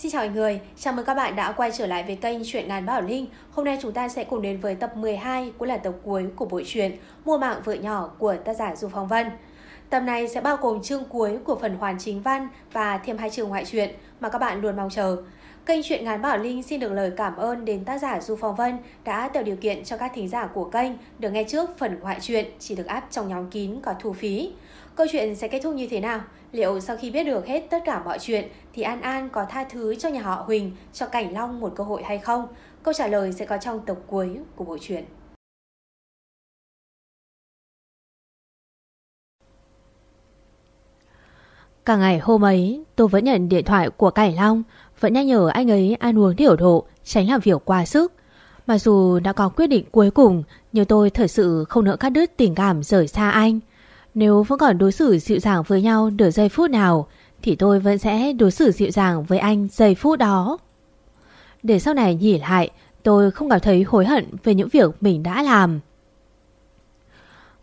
Xin chào mọi người, chào mừng các bạn đã quay trở lại với kênh Chuyện ngàn Bảo Linh. Hôm nay chúng ta sẽ cùng đến với tập 12 cũng là tập cuối của bộ truyện Mua mạng vợ nhỏ của tác giả Du Phong Vân. Tập này sẽ bao gồm chương cuối của phần hoàn chính văn và thêm hai chương ngoại truyện mà các bạn luôn mong chờ. Kênh Chuyện Ngàn Bảo Linh xin được lời cảm ơn đến tác giả Du Phong Vân đã tạo điều kiện cho các thính giả của kênh được nghe trước phần ngoại truyện chỉ được áp trong nhóm kín có thu phí. Câu chuyện sẽ kết thúc như thế nào? Liệu sau khi biết được hết tất cả mọi chuyện thì An An có tha thứ cho nhà họ Huỳnh, cho Cảnh Long một cơ hội hay không? Câu trả lời sẽ có trong tập cuối của bộ truyện. Cả ngày hôm ấy, tôi vẫn nhận điện thoại của Cảnh Long, vẫn nhắc nhở anh ấy ăn uống điều độ, tránh làm việc quá sức. Mặc dù đã có quyết định cuối cùng, nhưng tôi thật sự không nỡ cắt đứt tình cảm rời xa anh. Nếu vẫn còn đối xử dịu dàng với nhau nửa giây phút nào, Thì tôi vẫn sẽ đối xử dịu dàng với anh giây phút đó. Để sau này nhìn lại, Tôi không cảm thấy hối hận về những việc mình đã làm.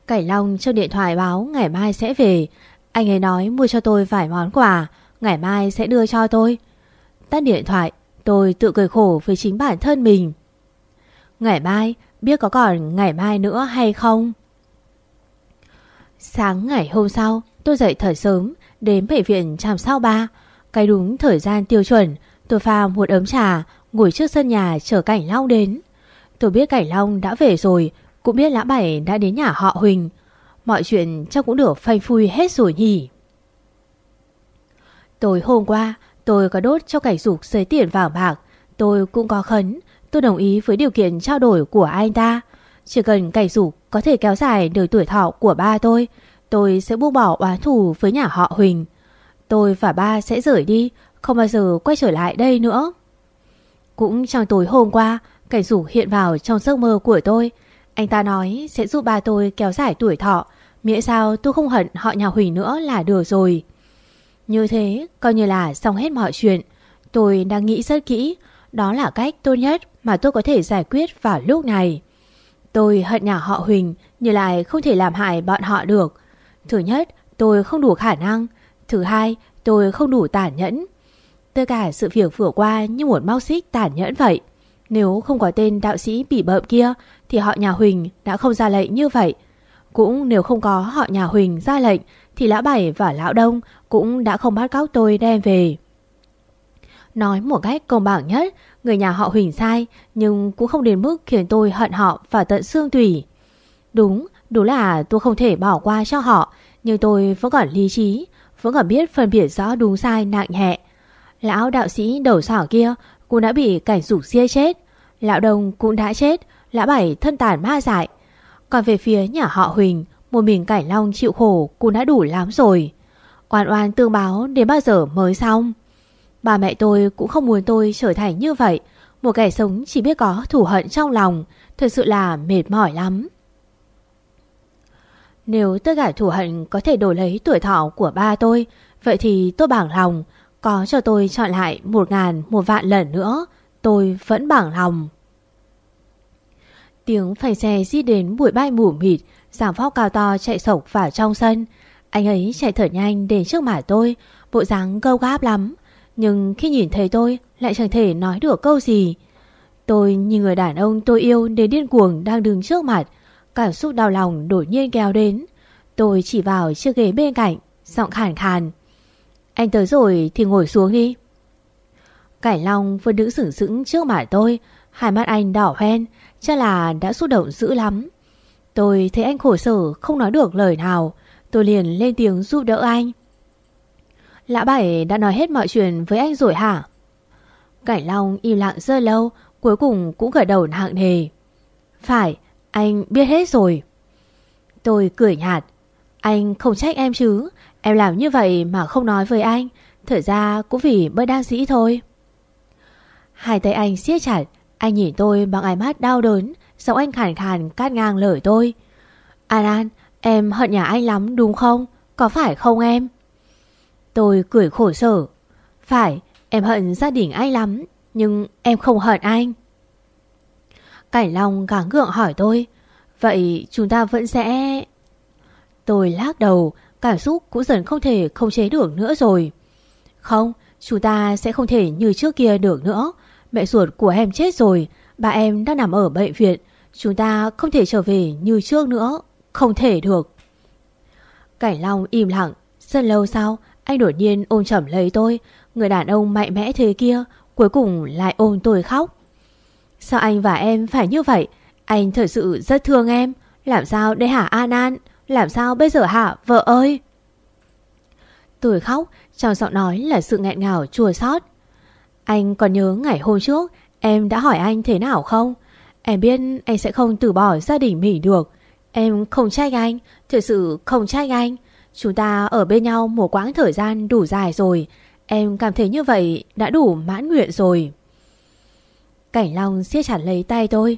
Cảnh Long cho điện thoại báo ngày mai sẽ về. Anh ấy nói mua cho tôi vài món quà, Ngày mai sẽ đưa cho tôi. Tắt điện thoại, Tôi tự cười khổ với chính bản thân mình. Ngày mai, Biết có còn ngày mai nữa hay không? Sáng ngày hôm sau, tôi dậy thật sớm, đến bệnh viện chăm sóc ba. Cái đúng thời gian tiêu chuẩn, tôi pha một ấm trà, ngồi trước sân nhà chờ Cảnh Long đến. Tôi biết Cảnh Long đã về rồi, cũng biết Lã Bảy đã đến nhà họ Huỳnh. Mọi chuyện chắc cũng được phanh phui hết rồi nhỉ. Tối hôm qua, tôi có đốt cho cảnh dục giấy tiền vàng bạc. Tôi cũng có khấn, tôi đồng ý với điều kiện trao đổi của anh ta. Chỉ cần cảnh dục có thể kéo dài đời tuổi thọ của ba tôi, tôi sẽ buông bỏ oán thù với nhà họ Huỳnh. Tôi và ba sẽ rời đi, không bao giờ quay trở lại đây nữa. Cũng trong tối hôm qua, cảnh rủ hiện vào trong giấc mơ của tôi. Anh ta nói sẽ giúp ba tôi kéo dài tuổi thọ, miễn sao tôi không hận họ nhà Huỳnh nữa là được rồi. Như thế, coi như là xong hết mọi chuyện. Tôi đang nghĩ rất kỹ, đó là cách tốt nhất mà tôi có thể giải quyết vào lúc này. Tôi hận nhà họ Huỳnh nhưng lại không thể làm hại bọn họ được. Thứ nhất, tôi không đủ khả năng. Thứ hai, tôi không đủ tàn nhẫn. Tất cả sự việc vừa qua như một mau xích tàn nhẫn vậy. Nếu không có tên đạo sĩ bị bợm kia thì họ nhà Huỳnh đã không ra lệnh như vậy. Cũng nếu không có họ nhà Huỳnh ra lệnh thì lão Bảy và lão Đông cũng đã không bắt cóc tôi đem về. Nói một cách công bằng nhất, người nhà họ Huỳnh sai, nhưng cũng không đến mức khiến tôi hận họ và tận xương tủy. Đúng, đúng là tôi không thể bỏ qua cho họ, nhưng tôi vẫn còn lý trí, vẫn còn biết phân biệt rõ đúng sai nặng nhẹ. Lão đạo sĩ đầu sỏ kia cũng đã bị cảnh rủ xia chết, lão đồng cũng đã chết, lão bảy thân tàn ma dại. Còn về phía nhà họ Huỳnh, một mình cảnh long chịu khổ cũng đã đủ lắm rồi. Oan oan tương báo đến bao giờ mới xong? Ba mẹ tôi cũng không muốn tôi trở thành như vậy. Một kẻ sống chỉ biết có thù hận trong lòng. Thật sự là mệt mỏi lắm. Nếu tất cả thù hận có thể đổi lấy tuổi thọ của ba tôi, vậy thì tôi bằng lòng. Có cho tôi chọn lại một ngàn, một vạn lần nữa, tôi vẫn bằng lòng. Tiếng phanh xe di đến bụi bay mù mịt, giảm phóc cao to chạy sộc vào trong sân. Anh ấy chạy thở nhanh đến trước mặt tôi, bộ dáng gâu gáp lắm. Nhưng khi nhìn thấy tôi lại chẳng thể nói được câu gì. Tôi nhìn người đàn ông tôi yêu đến điên cuồng đang đứng trước mặt. Cảm xúc đau lòng đột nhiên kéo đến. Tôi chỉ vào chiếc ghế bên cạnh, giọng khàn khàn. Anh tới rồi thì ngồi xuống đi. Cải Long vẫn đứng sửng sững trước mặt tôi, hai mắt anh đỏ hoen, chắc là đã xúc động dữ lắm. Tôi thấy anh khổ sở không nói được lời nào, tôi liền lên tiếng giúp đỡ anh. Lã Bảy đã nói hết mọi chuyện với anh rồi hả? Cảnh Long im lặng rất lâu, cuối cùng cũng gật đầu nặng nề. Phải, anh biết hết rồi. Tôi cười nhạt. Anh không trách em chứ, em làm như vậy mà không nói với anh, Thở ra cũng vì bơi đang dĩ thôi. Hai tay anh siết chặt, anh nhìn tôi bằng ánh mắt đau đớn, giọng anh khàn khàn cắt ngang lời tôi. An An, em hận nhà anh lắm đúng không? Có phải không em? Tôi cười khổ sở. Phải, em hận gia đình anh lắm, nhưng em không hận anh. Cảnh Long gắng gượng hỏi tôi. Vậy chúng ta vẫn sẽ... Tôi lắc đầu, cảm xúc cũng dần không thể không chế được nữa rồi. Không, Chúng ta sẽ không thể như trước kia được nữa. Mẹ ruột của em chết rồi, bà em đang nằm ở bệnh viện. Chúng ta không thể trở về như trước nữa. Không thể được. Cảnh Long im lặng. Rất lâu sau, anh đột nhiên ôm chầm lấy tôi. Người đàn ông mạnh mẽ thế kia, cuối cùng lại ôm tôi khóc. Sao anh và em phải như vậy? Anh thật sự rất thương em. Làm sao đây hả An An? Làm sao bây giờ hả vợ ơi? Tôi khóc, trong giọng nói là sự nghẹn ngào chua xót. Anh còn nhớ ngày hôm trước em đã hỏi anh thế nào không? Em biết anh sẽ không từ bỏ gia đình mình được. Em không trách anh, thật sự không trách anh. Chúng ta ở bên nhau một quãng thời gian đủ dài rồi. Em cảm thấy như vậy đã đủ mãn nguyện rồi. Cảnh Long siết chặt lấy tay tôi.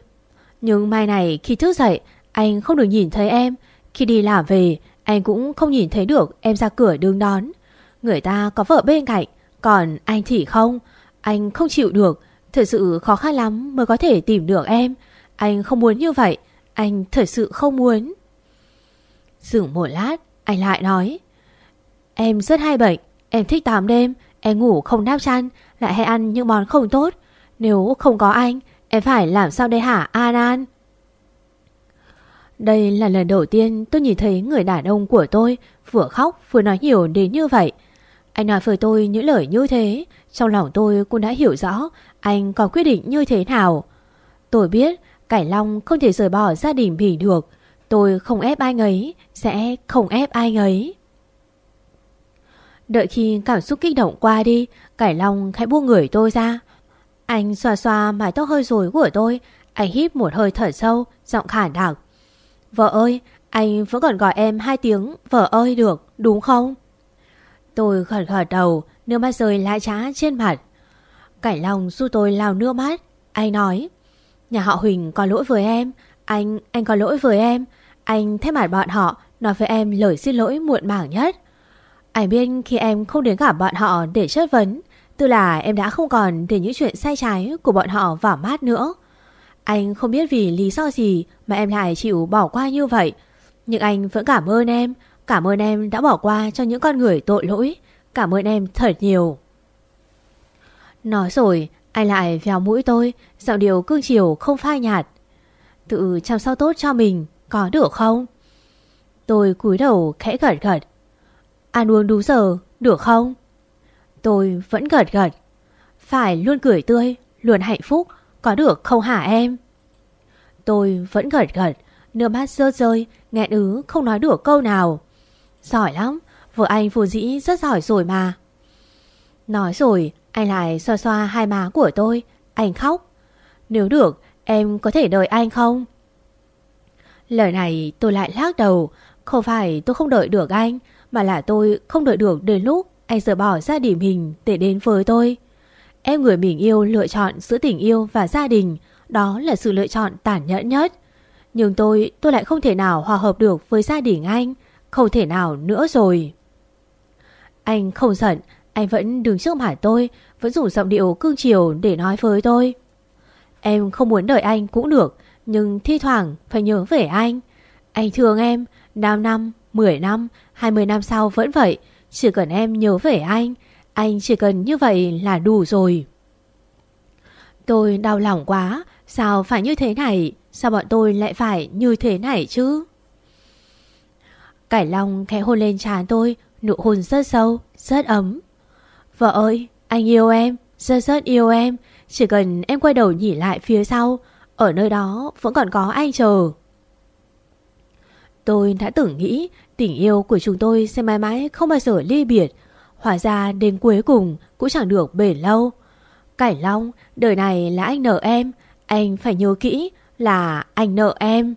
Nhưng mai này khi thức dậy, anh không được nhìn thấy em. Khi đi làm về, anh cũng không nhìn thấy được em ra cửa đương đón. Người ta có vợ bên cạnh, còn anh thì không. Anh không chịu được, thật sự khó khăn lắm mới có thể tìm được em. Anh không muốn như vậy, anh thật sự không muốn. Dừng một lát, anh lại nói. Em rất hay bệnh, em thích tắm đêm, em ngủ không đáp chăn, lại hay ăn những món không tốt. Nếu không có anh, em phải làm sao đây hả An An? Đây là lần đầu tiên tôi nhìn thấy người đàn ông của tôi vừa khóc vừa nói nhiều đến như vậy. Anh nói với tôi những lời như thế, trong lòng tôi cũng đã hiểu rõ anh có quyết định như thế nào. Tôi biết Cải Long không thể rời bỏ gia đình mình được. Tôi không ép ai ấy, sẽ không ép ai ấy. Đợi khi cảm xúc kích động qua đi, Cải Long khẽ buông người tôi ra. Anh xoa xoa mái tóc hơi rối của tôi, anh hít một hơi thở sâu, giọng khản đặc. Vợ ơi, anh vẫn còn gọi em hai tiếng vợ ơi được, đúng không? Tôi gật gật đầu, nước mắt rơi lại trá trên mặt. Cải lòng giúp tôi lau nước mắt. Anh nói, nhà họ Huỳnh có lỗi với em, anh, anh có lỗi với em. Anh thay mặt bọn họ, nói với em lời xin lỗi muộn màng nhất. Anh biết khi em không đến gặp bọn họ để chất vấn, tức là em đã không còn để những chuyện sai trái của bọn họ vào mắt nữa. Anh không biết vì lý do gì mà em lại chịu bỏ qua như vậy. Nhưng anh vẫn cảm ơn em, cảm ơn em đã bỏ qua cho những con người tội lỗi. Cảm ơn em thật nhiều. Nói rồi, anh lại vèo mũi tôi, giọng điệu cương chiều không phai nhạt. Tự chăm sóc tốt cho mình, có được không? Tôi cúi đầu khẽ gật gật. Ăn uống đúng giờ, được không? Tôi vẫn gật gật. Phải luôn cười tươi, luôn hạnh phúc, có được không hả em? Tôi vẫn gật gật, nước mắt rơi rơi, nghẹn ứ không nói được câu nào. Giỏi lắm, vợ anh phù dĩ rất giỏi rồi mà. Nói rồi, anh lại xoa xoa hai má của tôi, anh khóc. Nếu được, em có thể đợi anh không? Lời này tôi lại lắc đầu, không phải tôi không đợi được anh, mà là tôi không đợi được đến lúc anh rời bỏ gia đình mình để đến với tôi. Em người mình yêu lựa chọn giữa tình yêu và gia đình, đó là sự lựa chọn tàn nhẫn nhất. Nhưng tôi, tôi lại không thể nào hòa hợp được với gia đình anh, không thể nào nữa rồi. Anh không giận, anh vẫn đứng trước mặt tôi, vẫn dùng giọng điệu cương chiều để nói với tôi. Em không muốn đợi anh cũng được, nhưng thi thoảng phải nhớ về anh. Anh thương em, 5 năm, 10 năm, 20 năm sau vẫn vậy. Chỉ cần em nhớ về anh, anh chỉ cần như vậy là đủ rồi. Tôi đau lòng quá, sao phải như thế này? Sao bọn tôi lại phải như thế này chứ? Cải Long khẽ hôn lên trán tôi, nụ hôn rất sâu, rất ấm. Vợ ơi, anh yêu em, rất rất yêu em. Chỉ cần em quay đầu nhìn lại phía sau, ở nơi đó vẫn còn có anh chờ. Tôi đã tưởng nghĩ tình yêu của chúng tôi sẽ mãi mãi không bao giờ ly biệt. Hóa ra đến cuối cùng cũng chẳng được bền lâu. Cải Long, đời này là anh nợ em, anh phải nhớ kỹ là anh nợ em.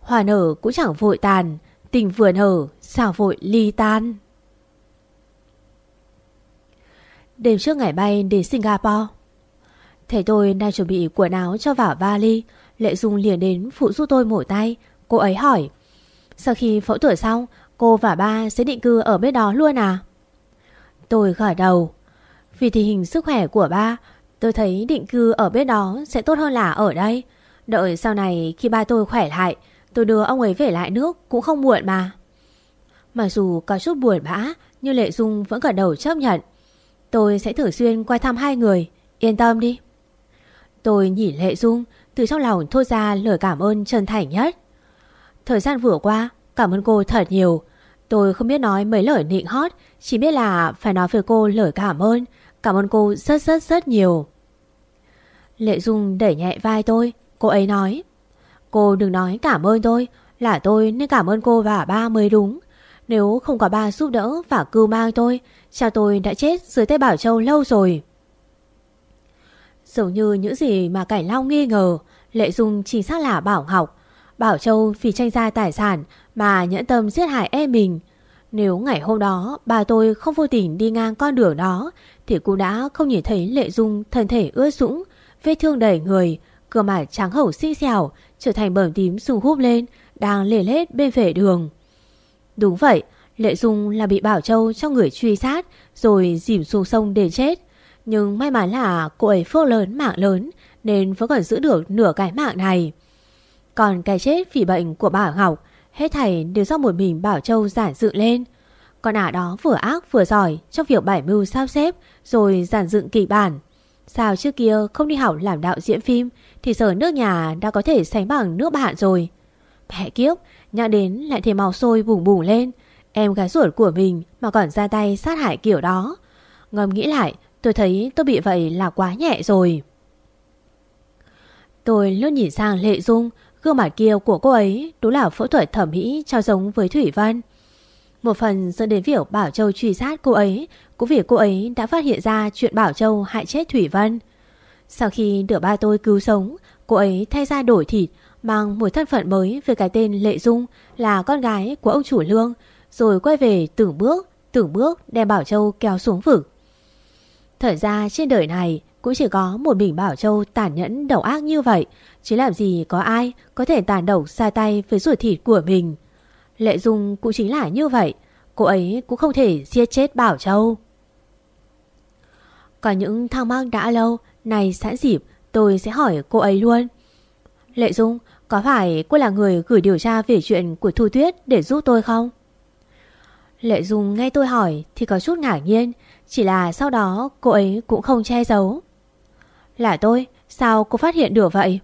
Hòa nở cũng chẳng vội tàn, tình vừa nở sao vội ly tan. Đêm trước ngày bay đến Singapore Thấy tôi đang chuẩn bị quần áo cho vào vali. Lệ Dung liền đến phụ giúp tôi mổ tay. Cô ấy hỏi, Sau khi phẫu thuật xong, Cô và ba sẽ định cư ở bên đó luôn à? Tôi gật đầu. Vì tình hình sức khỏe của ba, Tôi thấy định cư ở bên đó sẽ tốt hơn là ở đây. Đợi sau này khi ba tôi khỏe lại, Tôi đưa ông ấy về lại nước cũng không muộn mà. Mặc dù có chút buồn bã, Nhưng Lệ Dung vẫn gật đầu chấp nhận. Tôi sẽ thường xuyên qua thăm hai người. Yên tâm đi. Tôi nhìn Lệ Dung, Từ trong lòng thốt ra lời cảm ơn chân thành nhất. Thời gian vừa qua, Cảm ơn cô thật nhiều. Tôi không biết nói mấy lời nịnh hót, Chỉ biết là phải nói với cô lời cảm ơn. Cảm ơn cô rất rất rất nhiều. Lệ Dung đẩy nhẹ vai tôi, Cô ấy nói, Cô đừng nói cảm ơn tôi, Là tôi nên cảm ơn cô và ba mới đúng. Nếu không có ba giúp đỡ và cưu mang tôi, Cha tôi đã chết dưới tay Bảo Châu lâu rồi. Giống như những gì mà Cảnh Long nghi ngờ, Lệ Dung chính xác là Bảo Ngọc. Bảo Châu vì tranh gia tài sản Mà nhẫn tâm giết hại em mình. Nếu ngày hôm đó Bà tôi không vô tình đi ngang con đường đó, Thì cũng đã không nhìn thấy Lệ Dung Thân thể ướt sũng, Vết thương đầy người Cửa mặt trắng hẩu xinh xẻo, Trở thành bầm tím sung húp lên, Đang lề lết bên vệ đường. Đúng vậy, Lệ Dung là bị Bảo Châu cho người truy sát, Rồi dìm xuống sông để chết. Nhưng may mắn là cô ấy phước lớn, mạng lớn, Nên vẫn còn giữ được nửa cái mạng này. Còn cái chết vì bệnh của Bảo Ngọc, Hết thảy đều do một mình Bảo Châu giản dựng lên. Con ả đó vừa ác vừa giỏi Trong việc bảy mưu sao xếp, Rồi giản dựng kịch bản. Sao trước kia không đi học làm đạo diễn phim, Thì giờ nước nhà đã có thể sánh bằng nước bạn rồi. Mẹ kiếp, Nhắc đến lại thêm màu sôi bùng bùng lên. Em gái ruột của mình mà còn ra tay sát hại kiểu đó. Ngầm nghĩ lại Tôi thấy tôi bị vậy là quá nhẹ rồi. Tôi luôn nhìn sang Lệ Dung Gương mặt kia của cô ấy Đúng là phẫu thuật thẩm mỹ cho giống với Thủy Vân. Một phần dẫn đến việc Bảo Châu truy sát cô ấy Cũng vì cô ấy đã phát hiện ra Chuyện Bảo Châu hại chết Thủy Vân. Sau khi được ba tôi cứu sống Cô ấy thay ra đổi thịt Mang một thân phận mới về cái tên Lệ Dung Là con gái của ông chủ lương rồi quay về từng bước, từng bước đem Bảo Châu kéo xuống vực. Thời ra trên đời này cũng chỉ có một mình Bảo Châu tàn nhẫn đầu ác như vậy, chứ làm gì có ai có thể tàn độc xa tay với ruột thịt của mình. Lệ Dung cũng chính là như vậy, cô ấy cũng không thể giết chết Bảo Châu. Có những thắc mắc đã lâu, này sẵn dịp tôi sẽ hỏi cô ấy luôn. Lệ Dung, có phải cô là người gửi điều tra về chuyện của Thu Tuyết để giúp tôi không? Lệ Dung nghe tôi hỏi thì có chút ngạc nhiên, chỉ là sau đó cô ấy cũng không che giấu. Là tôi, sao cô phát hiện được vậy?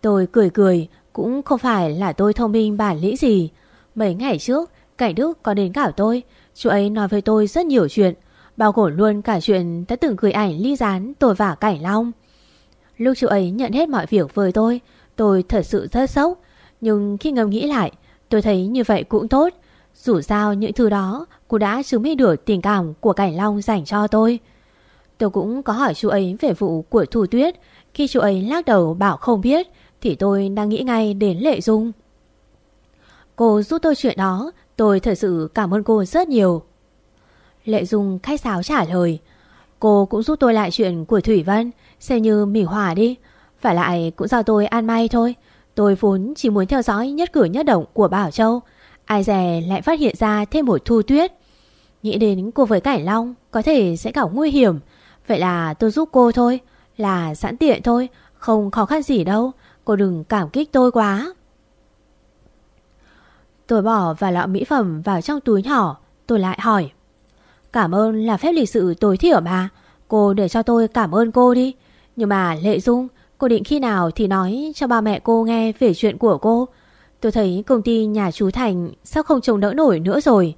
Tôi cười cười, cũng không phải là tôi thông minh bản lĩnh gì. Mấy ngày trước, Cảnh Đức có đến cả tôi, chú ấy nói với tôi rất nhiều chuyện, bao gồm luôn cả chuyện đã từng gửi ảnh ly gián tôi và Cảnh Long. Lúc chú ấy nhận hết mọi việc với tôi, tôi thật sự rất sốc, nhưng khi ngầm nghĩ lại, tôi thấy như vậy cũng tốt, dù sao những thứ đó Cô đã chứng minh được tình cảm của Cảnh Long dành cho tôi. Tôi cũng có hỏi chú ấy về vụ của Thu Tuyết. Khi chú ấy lắc đầu bảo không biết, Thì tôi đang nghĩ ngay đến Lệ Dung. Cô giúp tôi chuyện đó, Tôi thật sự cảm ơn cô rất nhiều. Lệ Dung khách sáo trả lời, Cô cũng giúp tôi lại chuyện của Thủy Vân, Xem như mỉ hòa đi. Phải lại cũng do tôi an may thôi. Tôi vốn chỉ muốn theo dõi nhất cử nhất động của Bảo Châu. Ai dè lại phát hiện ra thêm một thu tuyết. Nghĩ đến cô với Cải Long, Có thể sẽ gặp nguy hiểm. Vậy là tôi giúp cô thôi, Là sẵn tiện thôi, Không khó khăn gì đâu. Cô đừng cảm kích tôi quá. Tôi bỏ vài lọ mỹ phẩm vào trong túi nhỏ, Tôi lại hỏi. Cảm ơn là phép lịch sự tối thiểu mà, Cô để cho tôi cảm ơn cô đi. Nhưng mà Lệ Dung, Cô định khi nào thì nói cho ba mẹ cô nghe về chuyện của cô. Tôi thấy công ty nhà chú Thành Sao không trông đỡ nổi nữa rồi.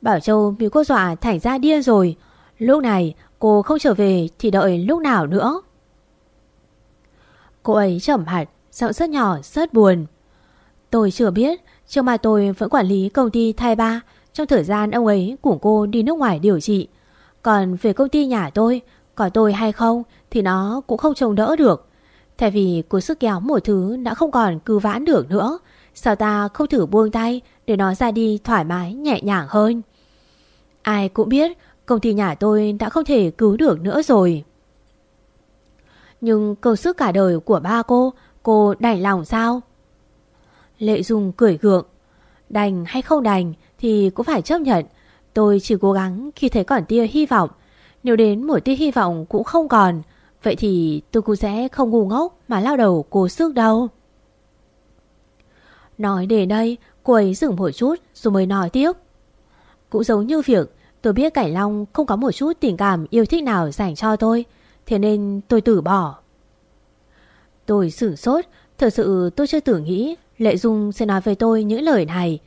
Bảo Châu bị cô dọa Thành ra điên rồi. Lúc này, cô không trở về Thì đợi lúc nào nữa? Cô ấy trầm hạt Giọng rất nhỏ, rất buồn. Tôi chưa biết, trước mai tôi vẫn quản lý công ty thai ba. Trong thời gian ông ấy cùng cô đi nước ngoài điều trị. Còn về công ty nhà tôi, Có tôi hay không Thì nó cũng không trông đỡ được. Thay vì cô sức kéo một thứ đã không còn cư vãn được nữa, Sao ta không thử buông tay để nó ra đi thoải mái nhẹ nhàng hơn. Ai cũng biết công ty nhà tôi đã không thể cứu được nữa rồi. Nhưng công sức cả đời của ba cô Cô đành lòng sao? Lệ Dung cười gượng. Đành hay không đành Thì cũng phải chấp nhận. Tôi chỉ cố gắng khi thấy còn tia hy vọng. Nếu đến một tia hy vọng cũng không còn Vậy thì tôi cũng sẽ không ngu ngốc Mà lao đầu cố sức đâu. Nói đến đây, cô ấy dừng một chút rồi mới nói tiếp. Cũng giống như việc Tôi biết Cảnh Long không có một chút tình cảm yêu thích nào dành cho tôi, Thế nên tôi từ bỏ. Tôi sửng sốt, Thật sự tôi chưa tưởng nghĩ Lệ Dung sẽ nói với tôi những lời này.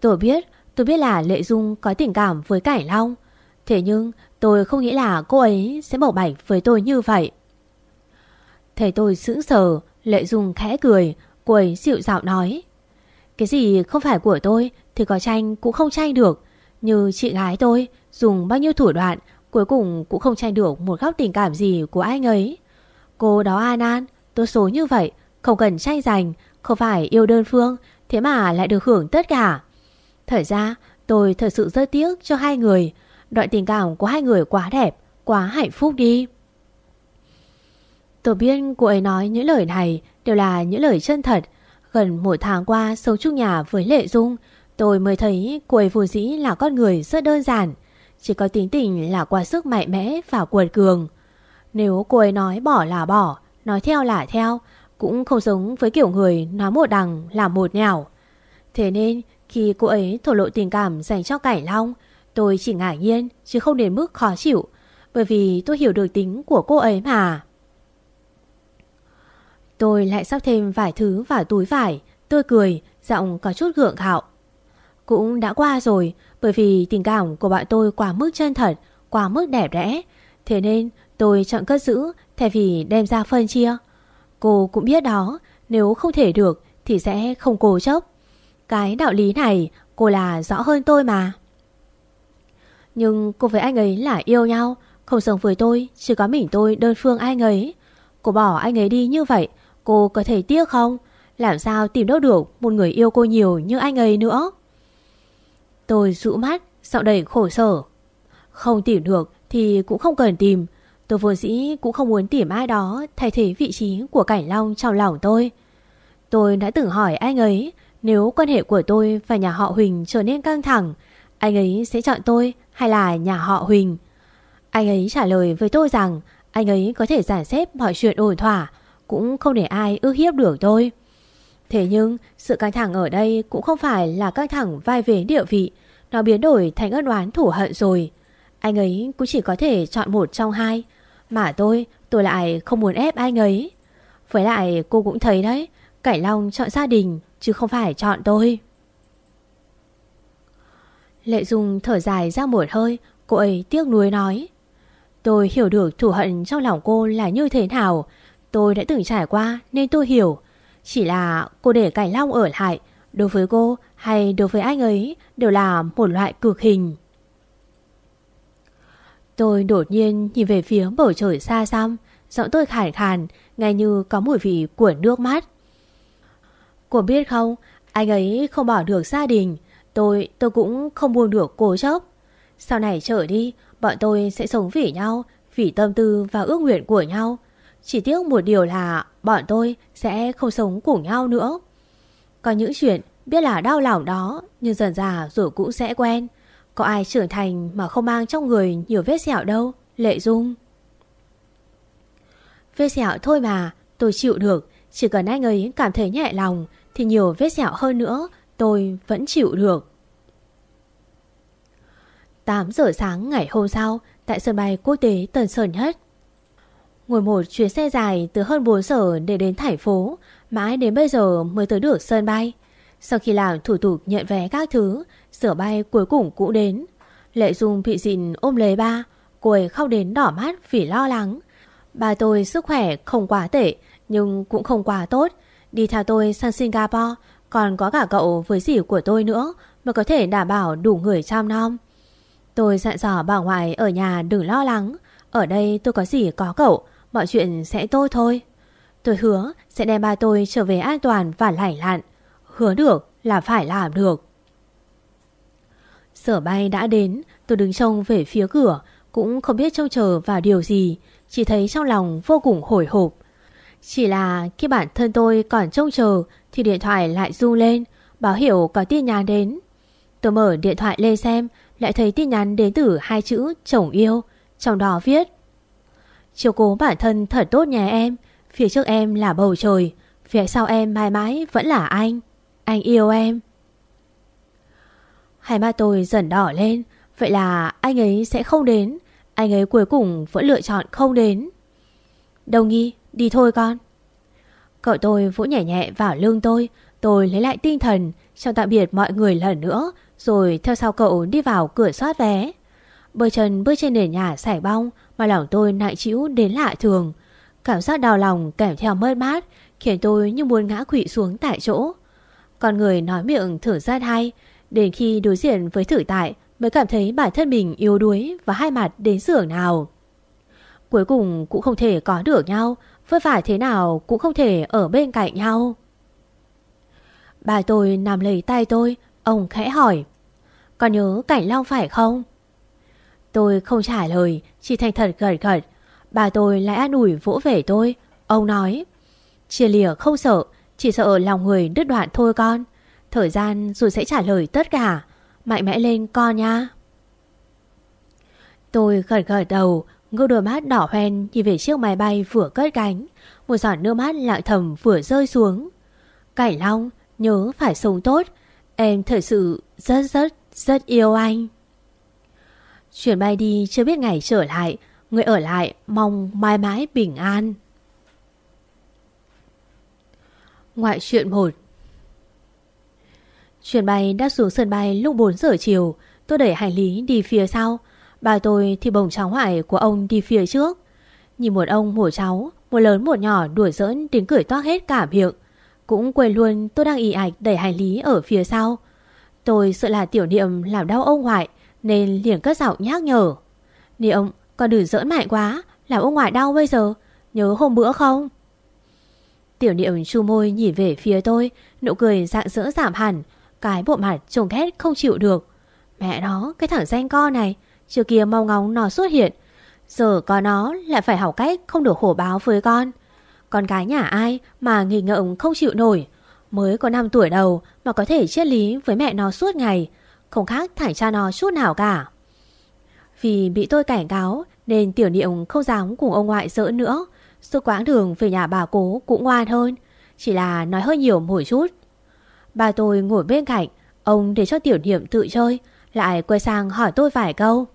Tôi biết Tôi biết là Lệ Dung có tình cảm với Cảnh Long, Thế nhưng tôi không nghĩ là cô ấy sẽ bộc bạch với tôi như vậy. Thấy tôi sững sờ, Lệ Dung khẽ cười, Cô ấy dịu dạo nói. Cái gì không phải của tôi Thì có tranh cũng không tranh được. Như chị gái tôi, Dùng bao nhiêu thủ đoạn, Cuối cùng cũng không tranh được một góc tình cảm gì của anh ấy. Cô đó An An, Tôi số như vậy, Không cần tranh giành, Không phải yêu đơn phương, Thế mà lại được hưởng tất cả. Thời ra, tôi thật sự rất tiếc cho hai người. Đoạn tình cảm của hai người quá đẹp, Quá hạnh phúc đi. Tôi biết cô ấy nói những lời này Đều là những lời chân thật Gần một tháng qua sống chung nhà với Lệ Dung, Tôi mới thấy cô ấy vô dĩ là con người rất đơn giản. Chỉ có tính tình là quá sức mạnh mẽ và cuột cường Nếu cô ấy nói bỏ là bỏ, Nói theo là theo, Cũng không giống với kiểu người nói một đằng là một nẻo. Thế nên, khi cô ấy thổ lộ tình cảm dành cho cải Long, Tôi chỉ ngạc nhiên chứ không đến mức khó chịu, Bởi vì tôi hiểu được tính của cô ấy mà. Tôi lại sắp thêm vài thứ vào túi vải. Tôi cười, giọng có chút gượng gạo. Cũng đã qua rồi Bởi vì tình cảm của bạn tôi quá mức chân thật Quá mức đẹp đẽ. Thế nên tôi chọn cất giữ Thay vì đem ra phân chia. Cô cũng biết đó Nếu không thể được thì sẽ không cố chấp. Cái đạo lý này cô là rõ hơn tôi mà. Nhưng cô với anh ấy là yêu nhau. Không sống với tôi Chỉ có mình tôi đơn phương anh ấy Cô bỏ anh ấy đi như vậy Cô có thể tiếc không? Làm sao tìm đâu được một người yêu cô nhiều như anh ấy nữa? Tôi dụ mắt, sau đầy khổ sở. Không tìm được thì cũng không cần tìm. Tôi vốn dĩ cũng không muốn tìm ai đó thay thế vị trí của Cảnh Long trong lòng tôi. Tôi đã từng hỏi anh ấy nếu quan hệ của tôi và nhà họ Huỳnh trở nên căng thẳng, anh ấy sẽ chọn tôi hay là nhà họ Huỳnh? Anh ấy trả lời với tôi rằng anh ấy có thể giải xếp mọi chuyện ổn thỏa, cũng không để ai ước hiếp được tôi. Thế nhưng sự căng thẳng ở đây cũng không phải là căng thẳng vai vế địa vị, nó biến đổi thành ân oán thủ hận rồi. Anh ấy cũng chỉ có thể chọn một trong hai, mà tôi, tôi lại không muốn ép anh ấy. Với lại cô cũng thấy đấy, Cải Long chọn gia đình chứ không phải chọn tôi. Lệ Dung thở dài ra một hơi, cô ấy tiếc nuối nói. Tôi hiểu được thù hận trong lòng cô là như thế nào, Tôi đã từng trải qua nên tôi hiểu. Chỉ là cô để Cảnh Long ở lại, đối với cô hay đối với anh ấy đều là một loại cực hình. Tôi đột nhiên nhìn về phía bầu trời xa xăm, giọng tôi khàn khàn, nghe như có mùi vị của nước mắt. Cô biết không, anh ấy không bỏ được gia đình, tôi tôi cũng không buông được cô chốc. Sau này trở đi, bọn tôi sẽ sống vì nhau, vì tâm tư và ước nguyện của nhau. Chỉ tiếc một điều là bọn tôi sẽ không sống cùng nhau nữa. Có những chuyện biết là đau lòng đó nhưng dần dà rồi cũng sẽ quen. Có ai trưởng thành mà không mang trong người nhiều vết sẹo đâu, Lệ Dung. Vết sẹo thôi mà, tôi chịu được. Chỉ cần anh ấy cảm thấy nhẹ lòng thì nhiều vết sẹo hơn nữa tôi vẫn chịu được. 8 giờ sáng ngày hôm sau, tại sân bay quốc tế Tân Sơn Nhất, Ngồi một chuyến xe dài từ hơn 4 giờ để đến thành phố, mãi đến bây giờ mới tới được sân bay. Sau khi làm thủ tục nhận vé các thứ, sửa bay cuối cùng cũng đến. Lệ Dung bị dịn ôm lấy ba, cô ấy khóc đến đỏ mắt vì lo lắng. Ba tôi sức khỏe không quá tệ, nhưng cũng không quá tốt. Đi theo tôi sang Singapore, còn có cả cậu với dì của tôi nữa mới có thể đảm bảo đủ người chăm nom. Tôi dặn dò bà ngoại ở nhà đừng lo lắng. Ở đây tôi có gì có cậu, mọi chuyện sẽ tốt thôi. Tôi hứa sẽ đem ba tôi trở về an toàn và lành lặn. Hứa được là phải làm được. Sở bay đã đến, tôi đứng trông về phía cửa, cũng không biết trông chờ vào điều gì, chỉ thấy trong lòng vô cùng hồi hộp. Chỉ là khi bản thân tôi còn trông chờ thì điện thoại lại rung lên, báo hiệu có tin nhắn đến. Tôi mở điện thoại lên xem, lại thấy tin nhắn đến từ hai chữ chồng yêu, trong đó viết Chiều cố bản thân thật tốt nhà em. Phía trước em là bầu trời. Phía sau em mãi mãi vẫn là anh. Anh yêu em. Hai mắt tôi dần đỏ lên. Vậy là anh ấy sẽ không đến. Anh ấy cuối cùng vẫn lựa chọn không đến. Đồng nghi Đi thôi con. Cậu tôi vỗ nhẹ nhẹ vào lưng tôi. Tôi lấy lại tinh thần Chào tạm biệt mọi người lần nữa, Rồi theo sau cậu đi vào cửa soát vé. Bơi chân bước trên nền nhà sải bong Mà lòng tôi nại chịu đến lạ thường. Cảm giác đau lòng kèm theo mất mát, Khiến tôi như muốn ngã quỵ xuống tại chỗ. Con người nói miệng thử ra hay, Đến khi đối diện với thử tại Mới cảm thấy bản thân mình yếu đuối Và hai mặt đến giường nào. Cuối cùng cũng không thể có được nhau, Vất vả thế nào cũng không thể ở bên cạnh nhau. Bà tôi nằm lấy tay tôi, Ông khẽ hỏi Còn nhớ Cảnh Long phải không? Tôi không trả lời, Chỉ thành thật gật gật. Bà tôi lại an ủi vỗ về tôi. Ông nói, Chia lìa không sợ, Chỉ sợ lòng người đứt đoạn thôi con. Thời gian rồi sẽ trả lời tất cả. Mạnh mẽ lên con nha. Tôi gật gật đầu ngơ đôi mắt đỏ hoen nhìn về chiếc máy bay vừa cất cánh. Một giọt nước mắt lặng thầm vừa rơi xuống. Cảnh Long, nhớ phải sống tốt. Em thật sự rất rất rất yêu anh. Chuyển bay đi, chưa biết ngày trở lại. Người ở lại, mong mãi mãi bình an. Ngoại truyện 1 Chuyển bay đã xuống sân bay lúc 4 giờ chiều. Tôi đẩy hành lý đi phía sau. Bà tôi thì bồng cháu ngoại của ông đi phía trước. Nhìn một ông, một cháu, Một lớn, một nhỏ đuổi giỡn đến cười toát hết cả miệng. Cũng quên luôn tôi đang ị ạch đẩy hành lý ở phía sau. Tôi sợ là tiểu niệm làm đau ông ngoại nên liền cất giọng nhắc nhở. Niệm con đừng giỡn mạnh quá, Làm ông ngoại đau bây giờ, Nhớ hôm bữa không? Tiểu niệm chu môi nhìn về phía tôi, Nụ cười dạng dỡ giảm hẳn, Cái bộ mặt trông ghét không chịu được. Mẹ nó, cái thằng danh con này Trước kia mau ngóng nó xuất hiện, Giờ có nó lại phải học cách Không được hổ báo với con. Con gái nhà ai mà nghỉ ngợm không chịu nổi, Mới có 5 tuổi đầu Mà có thể triết lý với mẹ nó suốt ngày không khác thẳng cha nó chút nào cả. Vì bị tôi cảnh cáo, Nên tiểu niệm không dám cùng ông ngoại dỡ nữa. Suốt quãng đường về nhà bà cố cũng ngoan hơn, Chỉ là nói hơi nhiều một chút. Bà tôi ngồi bên cạnh, Ông để cho tiểu niệm tự chơi, Lại quay sang hỏi tôi vài câu.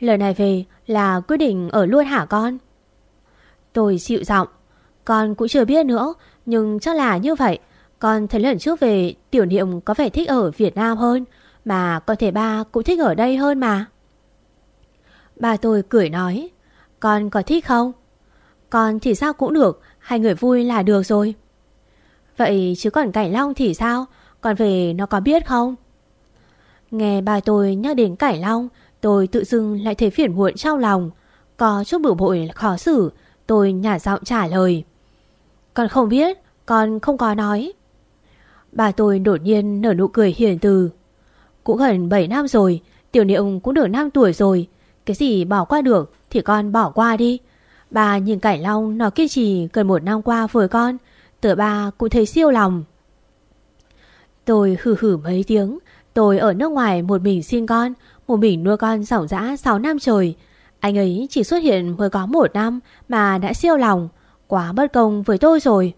Lời này về là quyết định ở luôn hả con? Tôi dịu giọng, Con cũng chưa biết nữa, Nhưng chắc là như vậy. Con thấy lần trước về, tiểu niệm có vẻ thích ở Việt Nam hơn mà con thể ba cũng thích ở đây hơn mà. Ba tôi cười nói, Con có thích không? Con thì sao cũng được, Hai người vui là được rồi. Vậy chứ còn Cảnh Long thì sao? Còn về nó có biết không? Nghe bà tôi nhắc đến Cảnh Long, Tôi tự dưng lại thấy phiền muộn trong lòng. Có chút bực bội khó xử, Tôi nhả giọng trả lời. Con không biết, Con không có nói. Bà tôi đột nhiên nở nụ cười hiền từ. Cũng gần 7 năm rồi, Tiểu niệm cũng được 5 tuổi rồi. Cái gì bỏ qua được Thì con bỏ qua đi. Bà nhìn cải Long nó kiên trì gần một năm qua với con, Tựa ba cũng thấy siêu lòng. Tôi hừ hừ mấy tiếng, Tôi ở nước ngoài một mình sinh con, một mình nuôi con dòng dã 6 năm trời. Anh ấy chỉ xuất hiện mới có một năm Mà đã siêu lòng, Quá bất công với tôi rồi.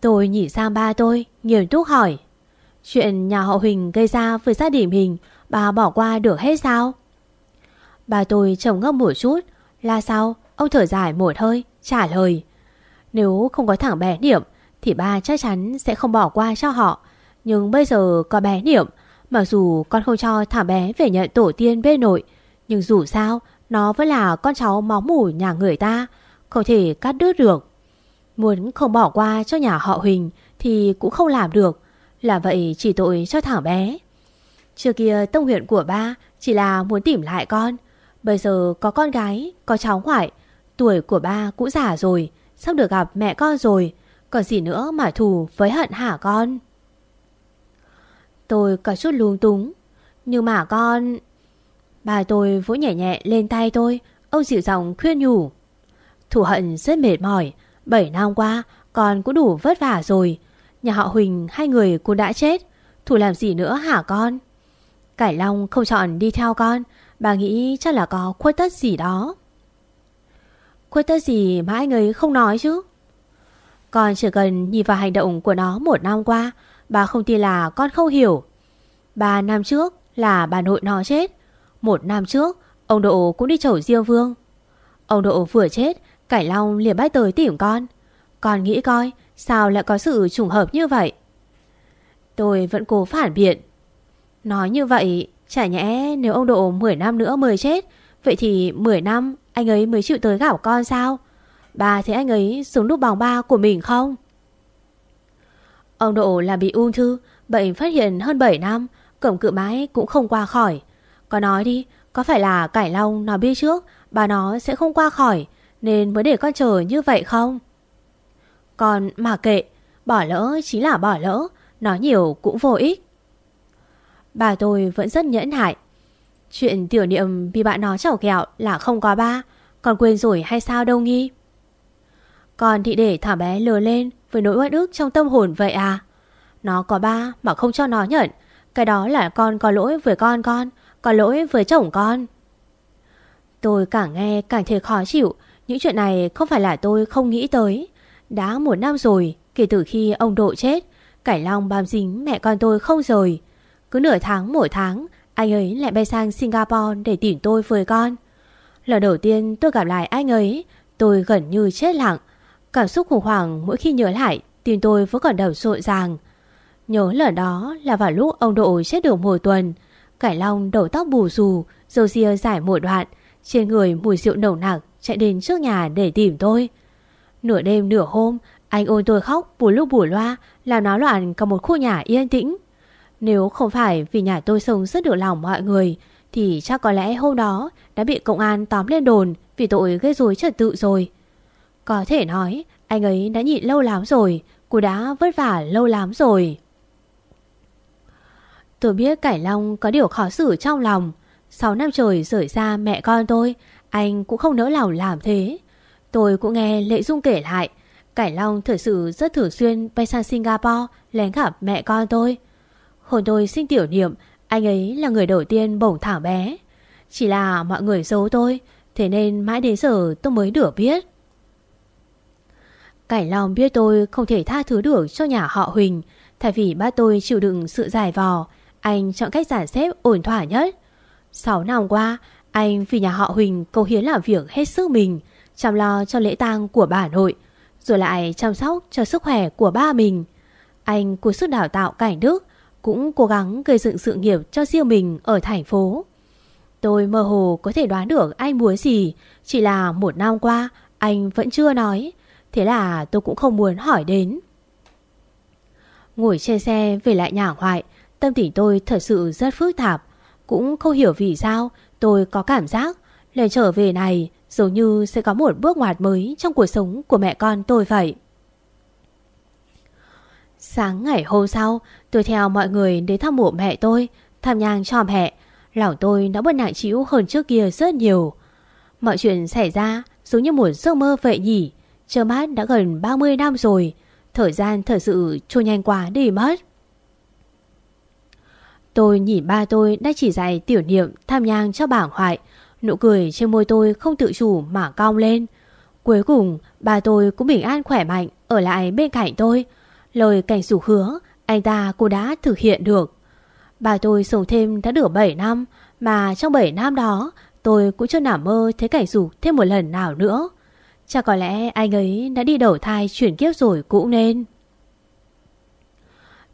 Tôi nhìn sang ba tôi, Nghiêm túc hỏi Chuyện nhà họ Huỳnh gây ra với gia đình mình, Bà bỏ qua được hết sao? Bà tôi trầm ngâm một chút Là sao Ông thở dài một hơi, trả lời. Nếu không có thằng bé Niệm, Thì ba chắc chắn sẽ không bỏ qua cho họ. Nhưng bây giờ có bé Niệm, Mặc dù con không cho thằng bé về nhận tổ tiên bên nội, Nhưng dù sao, Nó vẫn là con cháu máu mủ nhà người ta, Không thể cắt đứt được. Muốn không bỏ qua cho nhà họ Huỳnh Thì cũng không làm được. Là vậy, chỉ tội cho thằng bé. Trước kia, tông huyện của ba Chỉ là muốn tìm lại con. Bây giờ có con gái, Có cháu ngoại. Tuổi của ba cũng già rồi, Sắp được gặp mẹ con rồi. Còn gì nữa mà thù với hận hả con? Tôi có chút lung túng. Nhưng mà con... Bà tôi vỗ nhẹ nhẹ lên tay tôi. Ông dịu giọng khuyên nhủ. Thù hận rất mệt mỏi. 7 năm qua, con cũng đủ vất vả rồi. Nhà họ Huỳnh hai người cũng đã chết Thủ làm gì nữa hả con Cải Long không chọn đi theo con Bà nghĩ chắc là có khuất tất gì đó Khuất tất gì mà anh ấy không nói chứ Con chỉ cần nhìn vào hành động của nó một năm qua Bà không tin là con không hiểu Ba năm trước là bà nội nó chết. Một năm trước, ông Độ cũng đi chầu Diêu Vương. Ông Độ vừa chết, Cải Long liền bắt tới tìm con. Con nghĩ coi, sao lại có sự trùng hợp như vậy? Tôi vẫn cố phản biện. Nói như vậy, chả nhẽ nếu ông Độ 10 năm nữa mới chết, vậy thì 10 năm anh ấy mới chịu tới gặp con sao? Bà thấy anh ấy xuống lúc bằng ba của mình không? Ông Độ là bị ung thư, bệnh phát hiện hơn 7 năm, cẩm cự mãi cũng không qua khỏi. Có nói đi, có phải là Cải Long nó biết trước bà nó sẽ không qua khỏi nên mới để con chờ như vậy không? Còn mà kệ, bỏ lỡ chính là bỏ lỡ, nói nhiều cũng vô ích. Bà tôi vẫn rất nhẫn hại. Chuyện tiểu niệm vì bạn nó chảo kẹo là không có ba, còn quên rồi hay sao đâu nghi? Còn thì để thả bé lừa lên với nỗi uất ức trong tâm hồn vậy à? Nó có ba mà không cho nó nhận, cái đó là con có lỗi với con con, có lỗi với chồng con. Tôi càng nghe càng thấy khó chịu, những chuyện này không phải là tôi không nghĩ tới. Đã một năm rồi, kể từ khi ông Độ chết, Cải Long bám dính mẹ con tôi không rời. Cứ nửa tháng mỗi tháng, anh ấy lại bay sang Singapore để tìm tôi với con. Lần đầu tiên tôi gặp lại anh ấy, tôi gần như chết lặng. Cảm xúc khủng hoảng mỗi khi nhớ lại, tim tôi vẫn còn đầu rộn ràng. Nhớ lần đó là vào lúc ông Độ chết được một tuần. Cải Long đầu tóc bù xù, Dâu ria dài một đoạn, trên người mùi rượu nồng nặc chạy đến trước nhà để tìm tôi. Nửa đêm nửa hôm, anh ôi tôi khóc bù lúc bù loa, làm náo loạn cả một khu nhà yên tĩnh. Nếu không phải vì nhà tôi sống rất được lòng mọi người, thì chắc có lẽ hôm đó đã bị công an tóm lên đồn vì tội gây rối trật tự rồi. Có thể nói, anh ấy đã nhịn lâu lắm rồi, cô đã vất vả lâu lắm rồi. Tôi biết Cải Long có điều khó xử trong lòng. 6 năm trời rời xa mẹ con tôi, anh cũng không nỡ lòng làm thế. Tôi cũng nghe Lệ Dung kể lại, Cải Long thật sự rất thường xuyên bay sang Singapore lén gặp mẹ con tôi. Hồi tôi sinh tiểu niệm, anh ấy là người đầu tiên bổng thảo bé. Chỉ là mọi người giấu tôi, thế nên mãi đến giờ tôi mới được biết. Cải Long biết tôi không thể tha thứ được cho nhà họ Huỳnh, thay vì ba tôi chịu đựng sự dài vò, anh chọn cách giải xếp ổn thỏa nhất. 6 năm qua, anh vì nhà họ Huỳnh cầu hiến làm việc hết sức mình, chăm lo cho lễ tang của bà nội, rồi lại chăm sóc cho sức khỏe của ba mình. Anh cố sức đào tạo cảnh đức, cũng cố gắng gây dựng sự nghiệp cho riêng mình ở thành phố. Tôi mơ hồ có thể đoán được anh muốn gì, chỉ là một năm qua anh vẫn chưa nói, thế là tôi cũng không muốn hỏi đến. Ngồi trên xe về lại nhà ngoại, tâm tình tôi thật sự rất phức tạp, cũng không hiểu vì sao tôi có cảm giác lần trở về này dường như sẽ có một bước ngoặt mới trong cuộc sống của mẹ con tôi vậy. Sáng ngày hôm sau, tôi theo mọi người đến thăm mộ mẹ tôi, thăm nhang cho mẹ. Lòng tôi đã bớt nặng chịu hơn trước kia rất nhiều. Mọi chuyện xảy ra giống như một giấc mơ vậy nhỉ. Chờ mát đã gần 30 năm rồi. Thời gian thật sự trôi nhanh quá đi mất. Tôi nhìn ba tôi đã chỉ dạy tiểu niệm tham nhang cho bảng hoại. Nụ cười trên môi tôi không tự chủ mà cong lên. Cuối cùng, bà tôi cũng bình an khỏe mạnh ở lại bên cạnh tôi. Lời cảnh rủ hứa, anh ta cô đã thực hiện được. Bà tôi sống thêm đã được 7 năm, mà trong 7 năm đó, tôi cũng chưa nằm mơ thấy cảnh rủ thêm một lần nào nữa. Chắc có lẽ anh ấy đã đi đầu thai chuyển kiếp rồi cũng nên.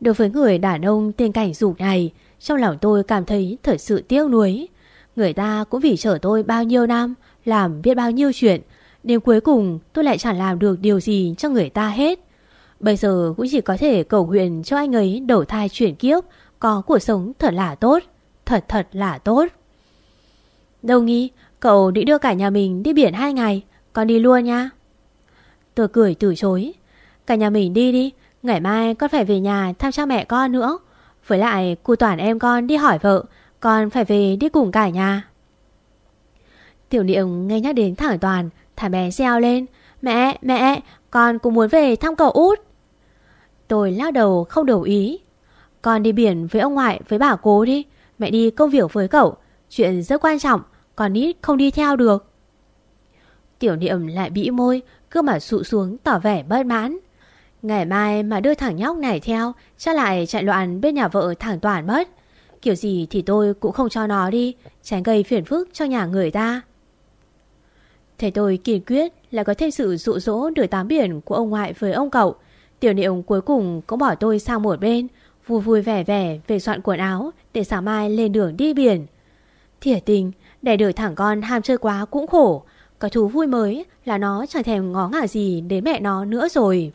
Đối với người đàn ông tên cảnh dục này, trong lòng tôi cảm thấy thật sự tiếc nuối. Người ta cũng vì chở tôi bao nhiêu năm, làm biết bao nhiêu chuyện, đến cuối cùng tôi lại chẳng làm được điều gì cho người ta hết. Bây giờ cũng chỉ có thể cầu nguyện cho anh ấy đầu thai chuyển kiếp, có cuộc sống thật là tốt, thật thật là tốt. Đâu nghi, cậu định đưa cả nhà mình đi biển hai ngày, con đi luôn nha. Tôi cười từ chối. Cả nhà mình đi đi, ngày mai con phải về nhà thăm cha mẹ con nữa. Với lại cô Toàn em con đi hỏi vợ con phải về đi cùng cả nhà. Tiểu niệm nghe nhắc đến thẳng Toàn Thả bé reo lên. Mẹ, mẹ, con cũng muốn về thăm cậu út. Tôi lắc đầu không đồng ý. Con đi biển với ông ngoại với bà cố đi. Mẹ đi công việc với cậu. Chuyện rất quan trọng Con ít không đi theo được. Tiểu niệm lại bĩ môi Cứ mà sụ xuống tỏ vẻ bất mãn. Ngày mai mà đưa thằng nhóc này theo Chắc lại chạy loạn bên nhà vợ thằng Toàn mất. Kiểu gì thì tôi cũng không cho nó đi, Tránh gây phiền phức cho nhà người ta. Thế tôi kiên quyết là có thêm sự dụ dỗ đổi tám biển của ông ngoại với ông cậu. Tiểu niệm cuối cùng cũng bỏ tôi sang một bên, Vui vui vẻ vẻ về soạn quần áo Để sáng mai lên đường đi biển. Thỉa tình Để đợi thẳng con ham chơi quá cũng khổ. Có thú vui mới là nó chẳng thèm ngó ngả gì đến mẹ nó nữa rồi.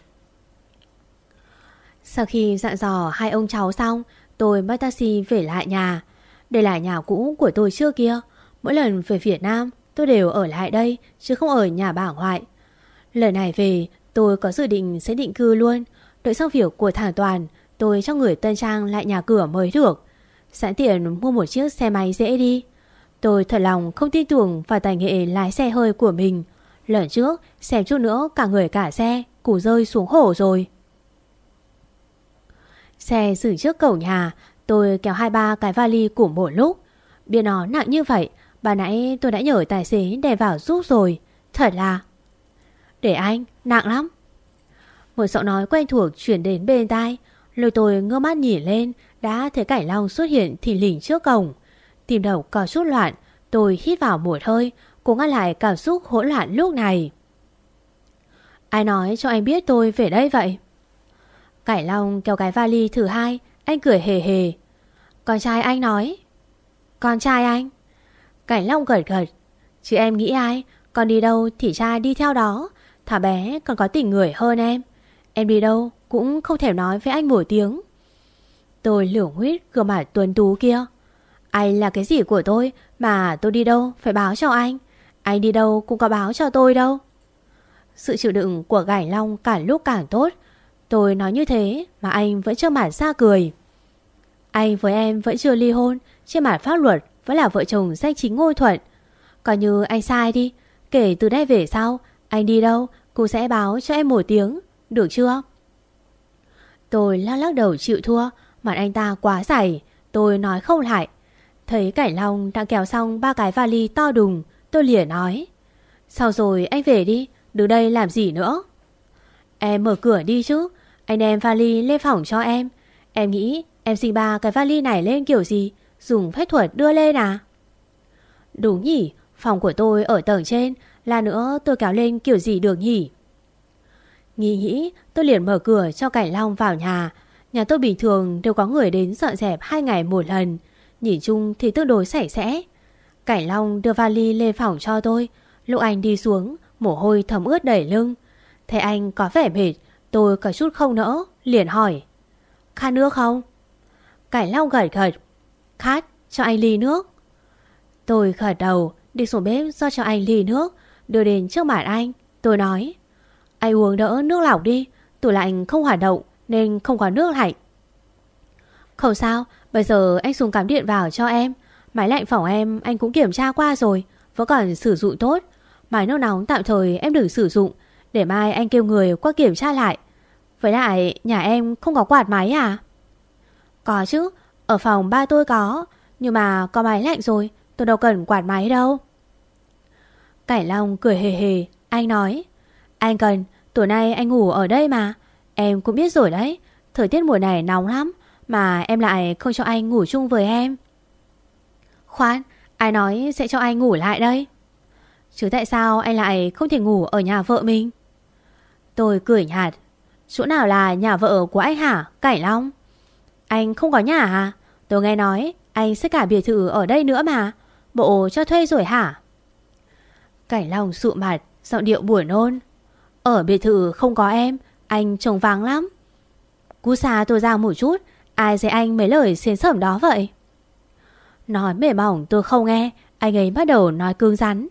Sau khi dặn dò hai ông cháu xong Tôi bắt taxi về lại nhà. Đây là nhà cũ của tôi trước kia. Mỗi lần về Việt Nam, Tôi đều ở lại đây, Chứ không ở nhà bà ngoại. Lần này về, tôi có dự định sẽ định cư luôn. Đợi xong việc của thằng Toàn, Tôi cho người tân trang lại nhà cửa mới được. Sẵn tiện mua một chiếc xe máy dễ đi. Tôi thật lòng không tin tưởng vào tài nghệ lái xe hơi của mình. Lần trước, xem chút nữa cả người cả xe, Củ rơi xuống hổ rồi. Xe dừng trước cổng nhà Tôi kéo hai ba cái vali cùng một lúc. Biết nó nặng như vậy Bà nãy tôi đã nhờ tài xế đè vào giúp rồi. Thật là Để anh, nặng lắm. Một giọng nói quen thuộc chuyển đến bên tai Lôi tôi ngơ mắt nhìn lên Đã thấy cảnh long xuất hiện thì lỉnh trước cổng. Tìm đầu có chút loạn Tôi hít vào một hơi Cố ngăn lại cảm xúc hỗn loạn lúc này. Ai nói cho anh biết tôi về đây vậy? Cải Long kéo cái vali thứ hai, Anh cười hề hề. Con trai anh nói, Con trai anh? Cải Long gật gật, Chứ em nghĩ ai? Con đi đâu thì cha đi theo đó. Thả bé còn có tình người hơn em. Em đi đâu cũng không thể nói với anh một tiếng. Tôi lửa huyết gương mặt tuấn tú kia. Anh là cái gì của tôi Mà tôi đi đâu phải báo cho anh? Anh đi đâu cũng có báo cho tôi đâu. Sự chịu đựng của Gải Long càng lúc càng tốt Tôi nói như thế mà anh vẫn chưa mản xa cười. Anh với em vẫn chưa ly hôn, Trên mặt pháp luật vẫn là vợ chồng danh chính ngôi thuận. Coi như anh sai đi, Kể từ đây về sau, Anh đi đâu Cô sẽ báo cho em một tiếng, Được chưa? Tôi lắc lắc đầu chịu thua, Mặt anh ta quá dày, Tôi nói không lại. Thấy Cảnh Long đang kéo xong ba cái vali to đùng, Tôi liền nói, Sao rồi anh về đi, Đứng đây làm gì nữa? Em mở cửa đi chứ. Anh đem vali lên phòng cho em. Em nghĩ em xin ba cái vali này lên kiểu gì? Dùng phép thuật đưa lên à? Đúng nhỉ? Phòng của tôi ở tầng trên Là nữa tôi kéo lên kiểu gì được nhỉ? Nghĩ nghĩ, tôi liền mở cửa cho Cảnh Long vào nhà. Nhà tôi bình thường đều có người đến dọn dẹp hai ngày một lần. Nhìn chung thì tương đối sạch sẽ. Cảnh Long đưa vali lên phòng cho tôi. Lúc anh đi xuống, Mồ hôi thấm ướt đẩy lưng. Thấy anh có vẻ mệt Tôi có chút không nỡ, Liền hỏi. Khát nước không? Cải lau gật gật. Khát, cho anh ly nước. Tôi khởi đầu, Đi xuống bếp do cho anh ly nước, Đưa đến trước mặt anh. Tôi nói, Anh uống đỡ nước lọc đi, Tủ lạnh không hoạt động Nên không có nước lạnh. Không sao, Bây giờ anh xuống cắm điện vào cho em. Máy lạnh phòng em, anh cũng kiểm tra qua rồi, Vẫn còn sử dụng tốt. Máy nước nóng tạm thời em đừng sử dụng, Để mai anh kêu người qua kiểm tra lại. Với lại, nhà em không có quạt máy à? Có chứ, Ở phòng ba tôi có. Nhưng mà có máy lạnh rồi, Tôi đâu cần quạt máy đâu. Cải Long cười hề hề, Anh nói. Anh cần, Tối nay anh ngủ ở đây mà. Em cũng biết rồi đấy, Thời tiết mùa này nóng lắm, Mà em lại không cho anh ngủ chung với em. Khoan, Ai nói sẽ cho anh ngủ lại đây? Chứ tại sao anh lại không thể ngủ ở nhà vợ mình? Tôi cười nhạt. Chỗ nào là nhà vợ của anh hả, Cải Long? Anh không có nhà à? Tôi nghe nói anh sẽ cả biệt thự ở đây nữa mà. Bộ cho thuê rồi hả? Cảnh Long sụ mặt, Giọng điệu buồn nôn. Ở biệt thự không có em, Anh trông vắng lắm. Cú xa tôi ra một chút, Ai dạy anh mấy lời xiên sởm đó vậy? Nói mềm mỏng tôi không nghe, Anh ấy bắt đầu nói cương rắn.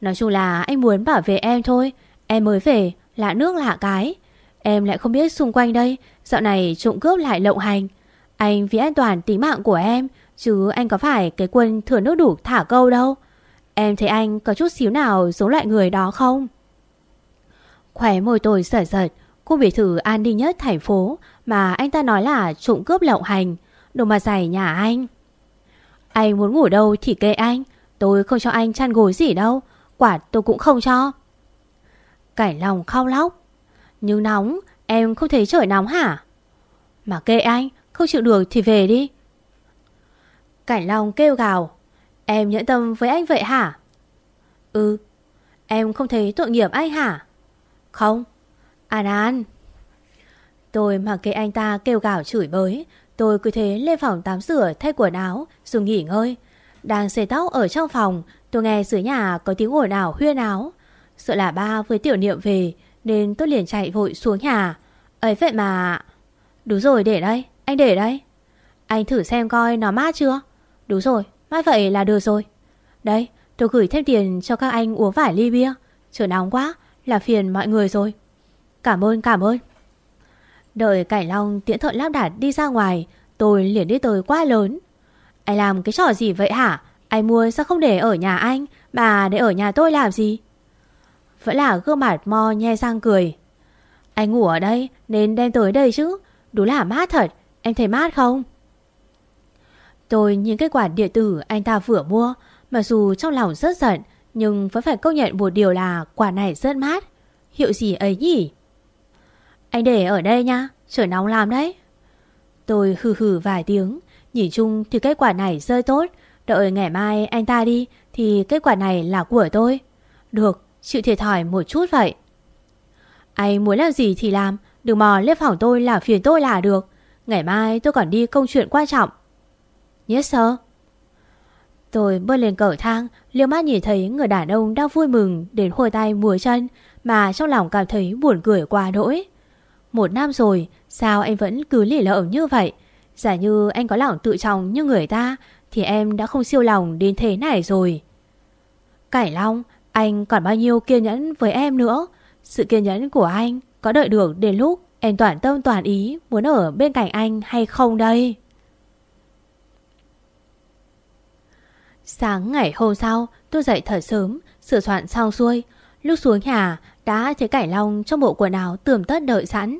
Nói chung là anh muốn bảo vệ em thôi, Em mới về, Lạ nước lạ cái. Em lại không biết xung quanh đây. Dạo này trộm cướp lại lộng hành. Anh vì an toàn tính mạng của em, Chứ anh có phải cái quân thừa nước đủ thả câu đâu. Em thấy anh có chút xíu nào giống loại người đó không? Khỏe môi tôi sở giật. Cô biệt thự an ninh nhất thành phố, Mà anh ta nói là trộm cướp lộng hành. Đồ mà giày nhà anh. Anh muốn ngủ đâu thì kệ anh. Tôi không cho anh chăn gối gì đâu. Quạt tôi cũng không cho. Cảnh lòng khao lóc. Nhưng nóng, Em không thấy trời nóng hả Mà kệ anh, Không chịu được thì về đi Cảnh Long kêu gào. Em nhẫn tâm với anh vậy hả? Ừ. Em không thấy tội nghiệp anh hả? Không. An An. Tôi mặc kệ anh ta kêu gào chửi bới. Tôi cứ thế lên phòng tắm rửa, thay quần áo, rồi nghỉ ngơi. Đang xề tóc ở trong phòng, tôi nghe dưới nhà có tiếng ồn ào, huyên áo. Sợ là ba với tiểu niệm về nên tôi liền chạy vội xuống nhà. ấy vậy mà... Đúng rồi để đây, anh để đây. Anh thử xem coi nó mát chưa? Đúng rồi, mát vậy là được rồi. Đây, tôi gửi thêm tiền cho các anh uống vài ly bia. Trời nóng quá, là phiền mọi người rồi. Cảm ơn, cảm ơn. Đợi Cải Long tiễn thợ lắp đặt đi ra ngoài, tôi liền đi tới quá lớn. Anh làm cái trò gì vậy hả? Anh mua sao không để ở nhà anh, mà để ở nhà tôi làm gì? Vẫn là gương mặt mo nhe sang cười. Anh ngủ ở đây nên đem tới đây chứ. Đúng là mát thật, em thấy mát không? Tôi nhìn cái quả điện tử anh ta vừa mua, mặc dù trong lòng rất giận, nhưng vẫn phải công nhận một điều là quả này rất mát. Hiệu gì ấy nhỉ? Anh để ở đây nha, trời nóng làm đấy. Tôi hừ hừ vài tiếng, nhìn chung thì kết quả này rơi tốt. Đợi ngày mai anh ta đi thì kết quả này là của tôi. Được, chịu thiệt thòi một chút vậy. Anh muốn làm gì thì làm, đừng mò lên phòng tôi là phiền tôi là được. Ngày mai tôi còn đi công chuyện quan trọng. Yes sir. Tôi bước lên cầu thang, liêu mắt nhìn thấy người đàn ông đang vui mừng đến khôi tay mùa chân mà trong lòng cảm thấy buồn cười quá đỗi. Một năm rồi, sao anh vẫn cứ lỉ lợm như vậy? Giả như anh có lòng tự trọng như người ta thì em đã không siêu lòng đến thế này rồi. Cải Long, anh còn bao nhiêu kiên nhẫn với em nữa? Sự kiên nhẫn của anh có đợi được đến lúc em toàn tâm toàn ý muốn ở bên cạnh anh hay không đây? Sáng ngày hôm sau, tôi dậy thật sớm, sửa soạn xong xuôi. Lúc xuống nhà, đã thấy Cải Long trong bộ quần áo tươm tất đợi sẵn.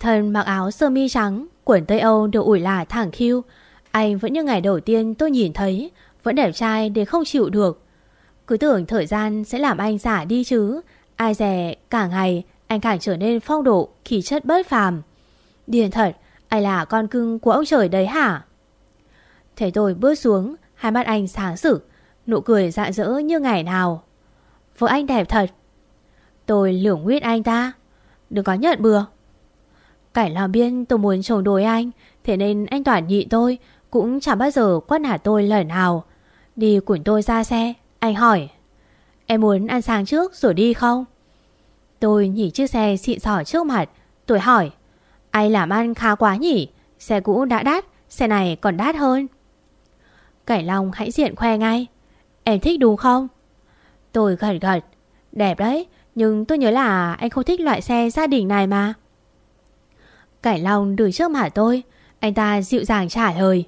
Thân mặc áo sơ mi trắng, quần Tây Âu được ủi là thẳng khiu. Anh vẫn như ngày đầu tiên tôi nhìn thấy, vẫn đẹp trai để không chịu được. Cứ tưởng thời gian sẽ làm anh giả đi chứ. Ai dè, cả ngày anh càng trở nên phong độ, khí chất bất phàm. Điền thật, ai là con cưng của ông trời đấy hả? Thế tôi bước xuống, hai mắt anh sáng sực, nụ cười rạng rỡ như ngày nào. Vợ anh đẹp thật. Tôi lưỡng nguyết anh ta. Đừng có nhận bừa. Cảnh làm biên tôi muốn chống đối anh, thế nên anh toàn nhị tôi, cũng chẳng bao giờ quát nạt tôi lời nào. Đi cùng tôi ra xe, anh hỏi. Em muốn ăn sáng trước rồi đi không? Tôi nhìn chiếc xe xịn sỏ trước mặt, tôi hỏi. Anh làm ăn khá quá nhỉ? Xe cũ đã đắt, xe này còn đắt hơn. Cải Long hãy diện khoe ngay. Em thích đúng không? Tôi gật gật. Đẹp đấy, nhưng tôi nhớ là anh không thích loại xe gia đình này mà. Cải Long đứng trước mặt tôi. Anh ta dịu dàng trả lời.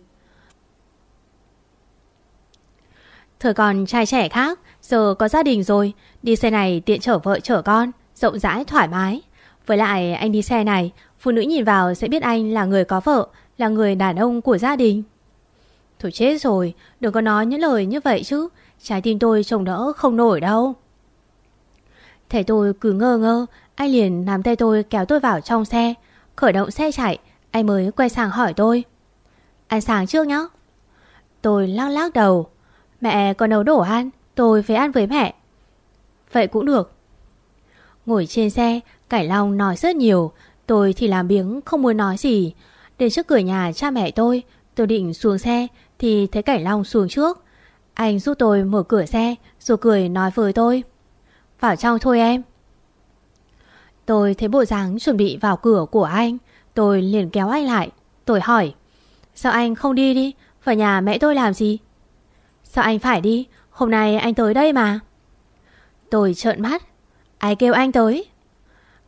Thời còn trai trẻ khác, giờ có gia đình rồi. Đi xe này tiện chở vợ chở con, rộng rãi thoải mái. Với lại anh đi xe này, phụ nữ nhìn vào sẽ biết anh là người có vợ, là người đàn ông của gia đình. Thôi chết rồi, đừng có nói những lời như vậy chứ. Trái tim tôi trông đỡ không nổi đâu. Thấy tôi cứ ngơ ngơ, anh liền nắm tay tôi kéo tôi vào trong xe. Khởi động xe chạy, anh mới quay sang hỏi tôi. anh sáng trước nhá. Tôi lắc lắc đầu. Mẹ còn nấu đồ ăn, tôi phải ăn với mẹ. Vậy cũng được. Ngồi trên xe, Cải Long nói rất nhiều. Tôi thì làm biếng không muốn nói gì. Đến trước cửa nhà cha mẹ tôi, tôi định xuống xe thì thấy Cải Long xuống trước. Anh giúp tôi mở cửa xe rồi cười nói với tôi. Vào trong thôi em. Tôi thấy bộ dáng chuẩn bị vào cửa của anh. Tôi liền kéo anh lại. Tôi hỏi. Sao anh không đi đi? Vào nhà mẹ tôi làm gì? Sao anh phải đi? Hôm nay anh tới đây mà. Tôi trợn mắt. Ai kêu anh tới?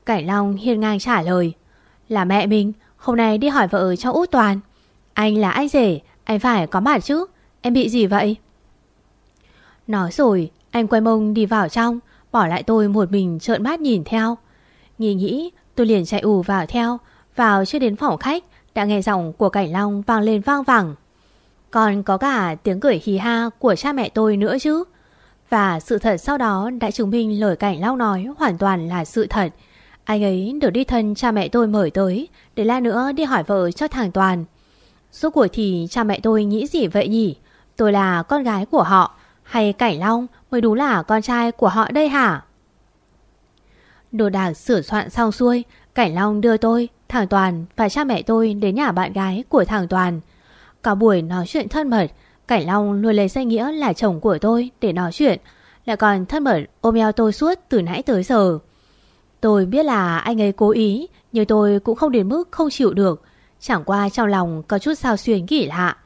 Cải Long hiên ngang trả lời. Là mẹ mình. Hôm nay đi hỏi vợ cho út toàn. Anh là anh rể. Anh phải có mặt chứ. Em bị gì vậy? Nói rồi, anh quay mông đi vào trong. Bỏ lại tôi một mình trợn mắt nhìn theo. Nghĩ nghĩ, tôi liền chạy ù vào theo. Vào chưa đến phòng khách, đã nghe giọng của Cảnh Long vang lên vang vẳng. Còn có cả tiếng cười hì ha của cha mẹ tôi nữa chứ. Và sự thật sau đó đã chứng minh lời Cảnh Long nói hoàn toàn là sự thật. Anh ấy được đi thân cha mẹ tôi mời tới, để la nữa đi hỏi vợ cho thằng Toàn. Suốt cuộc thì cha mẹ tôi nghĩ gì vậy nhỉ? Tôi là con gái của họ Hay Cảnh Long mới đúng là con trai của họ đây hả Đồ đạc sửa soạn xong xuôi Cảnh Long đưa tôi Thằng Toàn và cha mẹ tôi đến nhà bạn gái của thằng Toàn Cả buổi nói chuyện thân mật, Cảnh Long luôn lấy danh nghĩa là chồng của tôi để nói chuyện, Lại còn thân mật ôm eo tôi suốt từ nãy tới giờ. Tôi biết là anh ấy cố ý, Nhưng tôi cũng không đến mức không chịu được, Chẳng qua trong lòng có chút sao xuyên kỳ lạ.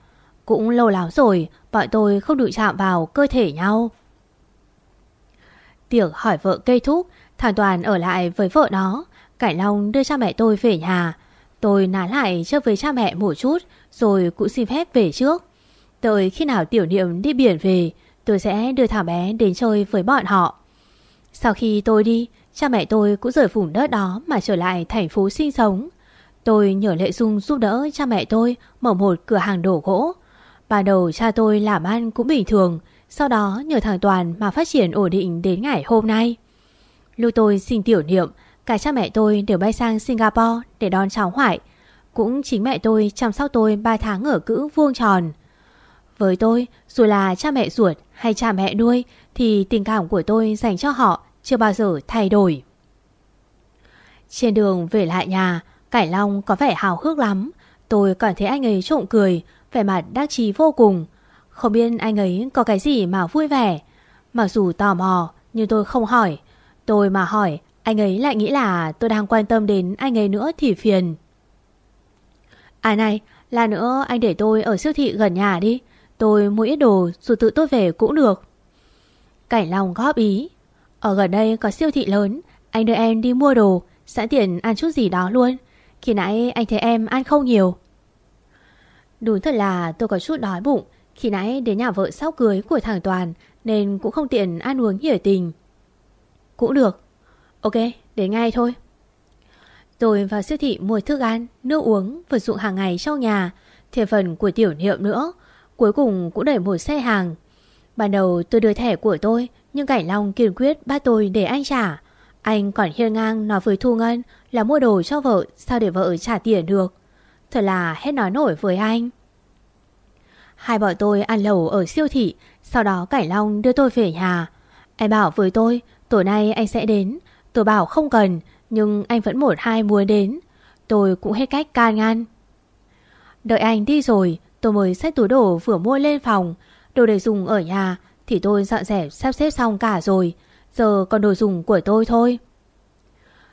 Cũng lâu lắm rồi, Bọn tôi không được chạm vào cơ thể nhau. Tiệc hỏi vợ cây thúc, Thằng Toàn ở lại với vợ nó. Cảnh Long đưa cha mẹ tôi về nhà. Tôi nán lại chơi với cha mẹ một chút, Rồi cũng xin phép về trước. Tới khi nào tiểu niệm đi biển về, Tôi sẽ đưa thảo bé đến chơi với bọn họ. Sau khi tôi đi, Cha mẹ tôi cũng rời vùng đất đó Mà trở lại thành phố sinh sống. Tôi nhờ Lệ Dung giúp đỡ cha mẹ tôi Mở một cửa hàng đổ gỗ. Ban đầu cha tôi làm ăn cũng bình thường, Sau đó nhờ thằng Toàn mà phát triển ổn định đến ngày hôm nay. Lúc tôi xin tiểu niệm Cả cha mẹ tôi đều bay sang Singapore để đón cháu ngoại Cũng chính mẹ tôi chăm sóc tôi 3 tháng ở cữ vuông tròn. Với tôi, dù là cha mẹ ruột hay cha mẹ nuôi Thì tình cảm của tôi dành cho họ chưa bao giờ thay đổi. Trên đường về lại nhà Cải Long có vẻ hào hước lắm. Tôi cảm thấy anh ấy trộm cười Vẻ mặt đắc chí vô cùng. Không biết anh ấy có cái gì mà vui vẻ. Mặc dù tò mò Nhưng tôi không hỏi. Tôi mà hỏi anh ấy lại nghĩ là tôi đang quan tâm đến anh ấy nữa thì phiền. À này Là nữa anh để tôi ở siêu thị gần nhà đi. Tôi mua ít đồ, rồi tự tôi về cũng được. Cảnh Long góp ý. Ở gần đây có siêu thị lớn, Anh đưa em đi mua đồ, Sẵn tiền ăn chút gì đó luôn. Khi nãy anh thấy em ăn không nhiều. Đúng thật là tôi có chút đói bụng. Khi nãy đến nhà vợ sau cưới của thằng Toàn, Nên cũng không tiện ăn uống hiểu tình. Cũng được. Ok, đến ngay thôi Tôi vào siêu thị mua thức ăn, nước uống, vật dụng hàng ngày trong nhà, thêm phần của tiểu niệm nữa. Cuối cùng cũng đẩy một xe hàng. Ban đầu tôi đưa thẻ của tôi, nhưng Cảnh Long kiên quyết bắt tôi để anh trả. Anh còn hiên ngang nói với Thu Ngân là mua đồ cho vợ, sao để vợ trả tiền được. Thật là hết nói nổi với anh. Hai bọn tôi ăn lẩu ở siêu thị, sau đó Cảnh Long đưa tôi về nhà. Anh bảo với tôi, tối nay anh sẽ đến. Tôi bảo không cần, nhưng anh vẫn một hai muốn đến. Tôi cũng hết cách can ngăn. Đợi anh đi rồi, tôi mới xách túi đồ vừa mua lên phòng. Đồ để dùng ở nhà thì tôi dọn dẹp sắp xếp xong cả rồi. Giờ còn đồ dùng của tôi thôi.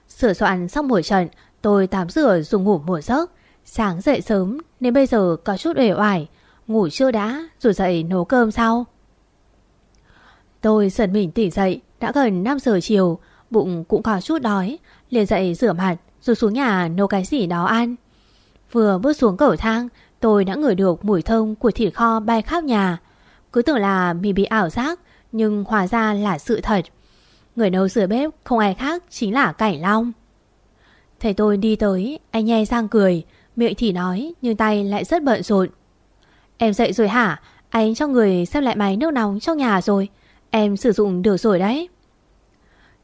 Sửa soạn xong buổi trận, tôi tắm rửa dùng ngủ một giấc. Sáng dậy sớm nên bây giờ có chút uể oải. Ngủ chưa đã rồi dậy nấu cơm sau. Tôi giật mình tỉnh dậy đã gần 5 giờ chiều, bụng cũng có chút đói. Liền dậy rửa mặt rồi xuống nhà nấu cái gì đó ăn. Vừa bước xuống cầu thang, tôi đã ngửi được mùi thơm của thịt kho bay khắp nhà. Cứ tưởng là mình bị ảo giác, nhưng hóa ra là sự thật. Người nấu rửa bếp không ai khác chính là Cảnh Long. Thấy tôi đi tới, anh nhe sang cười, miệng thì nói nhưng tay lại rất bận rộn. Em dậy rồi hả? Anh cho người xem lại máy nước nóng trong nhà rồi. Em sử dụng được rồi đấy.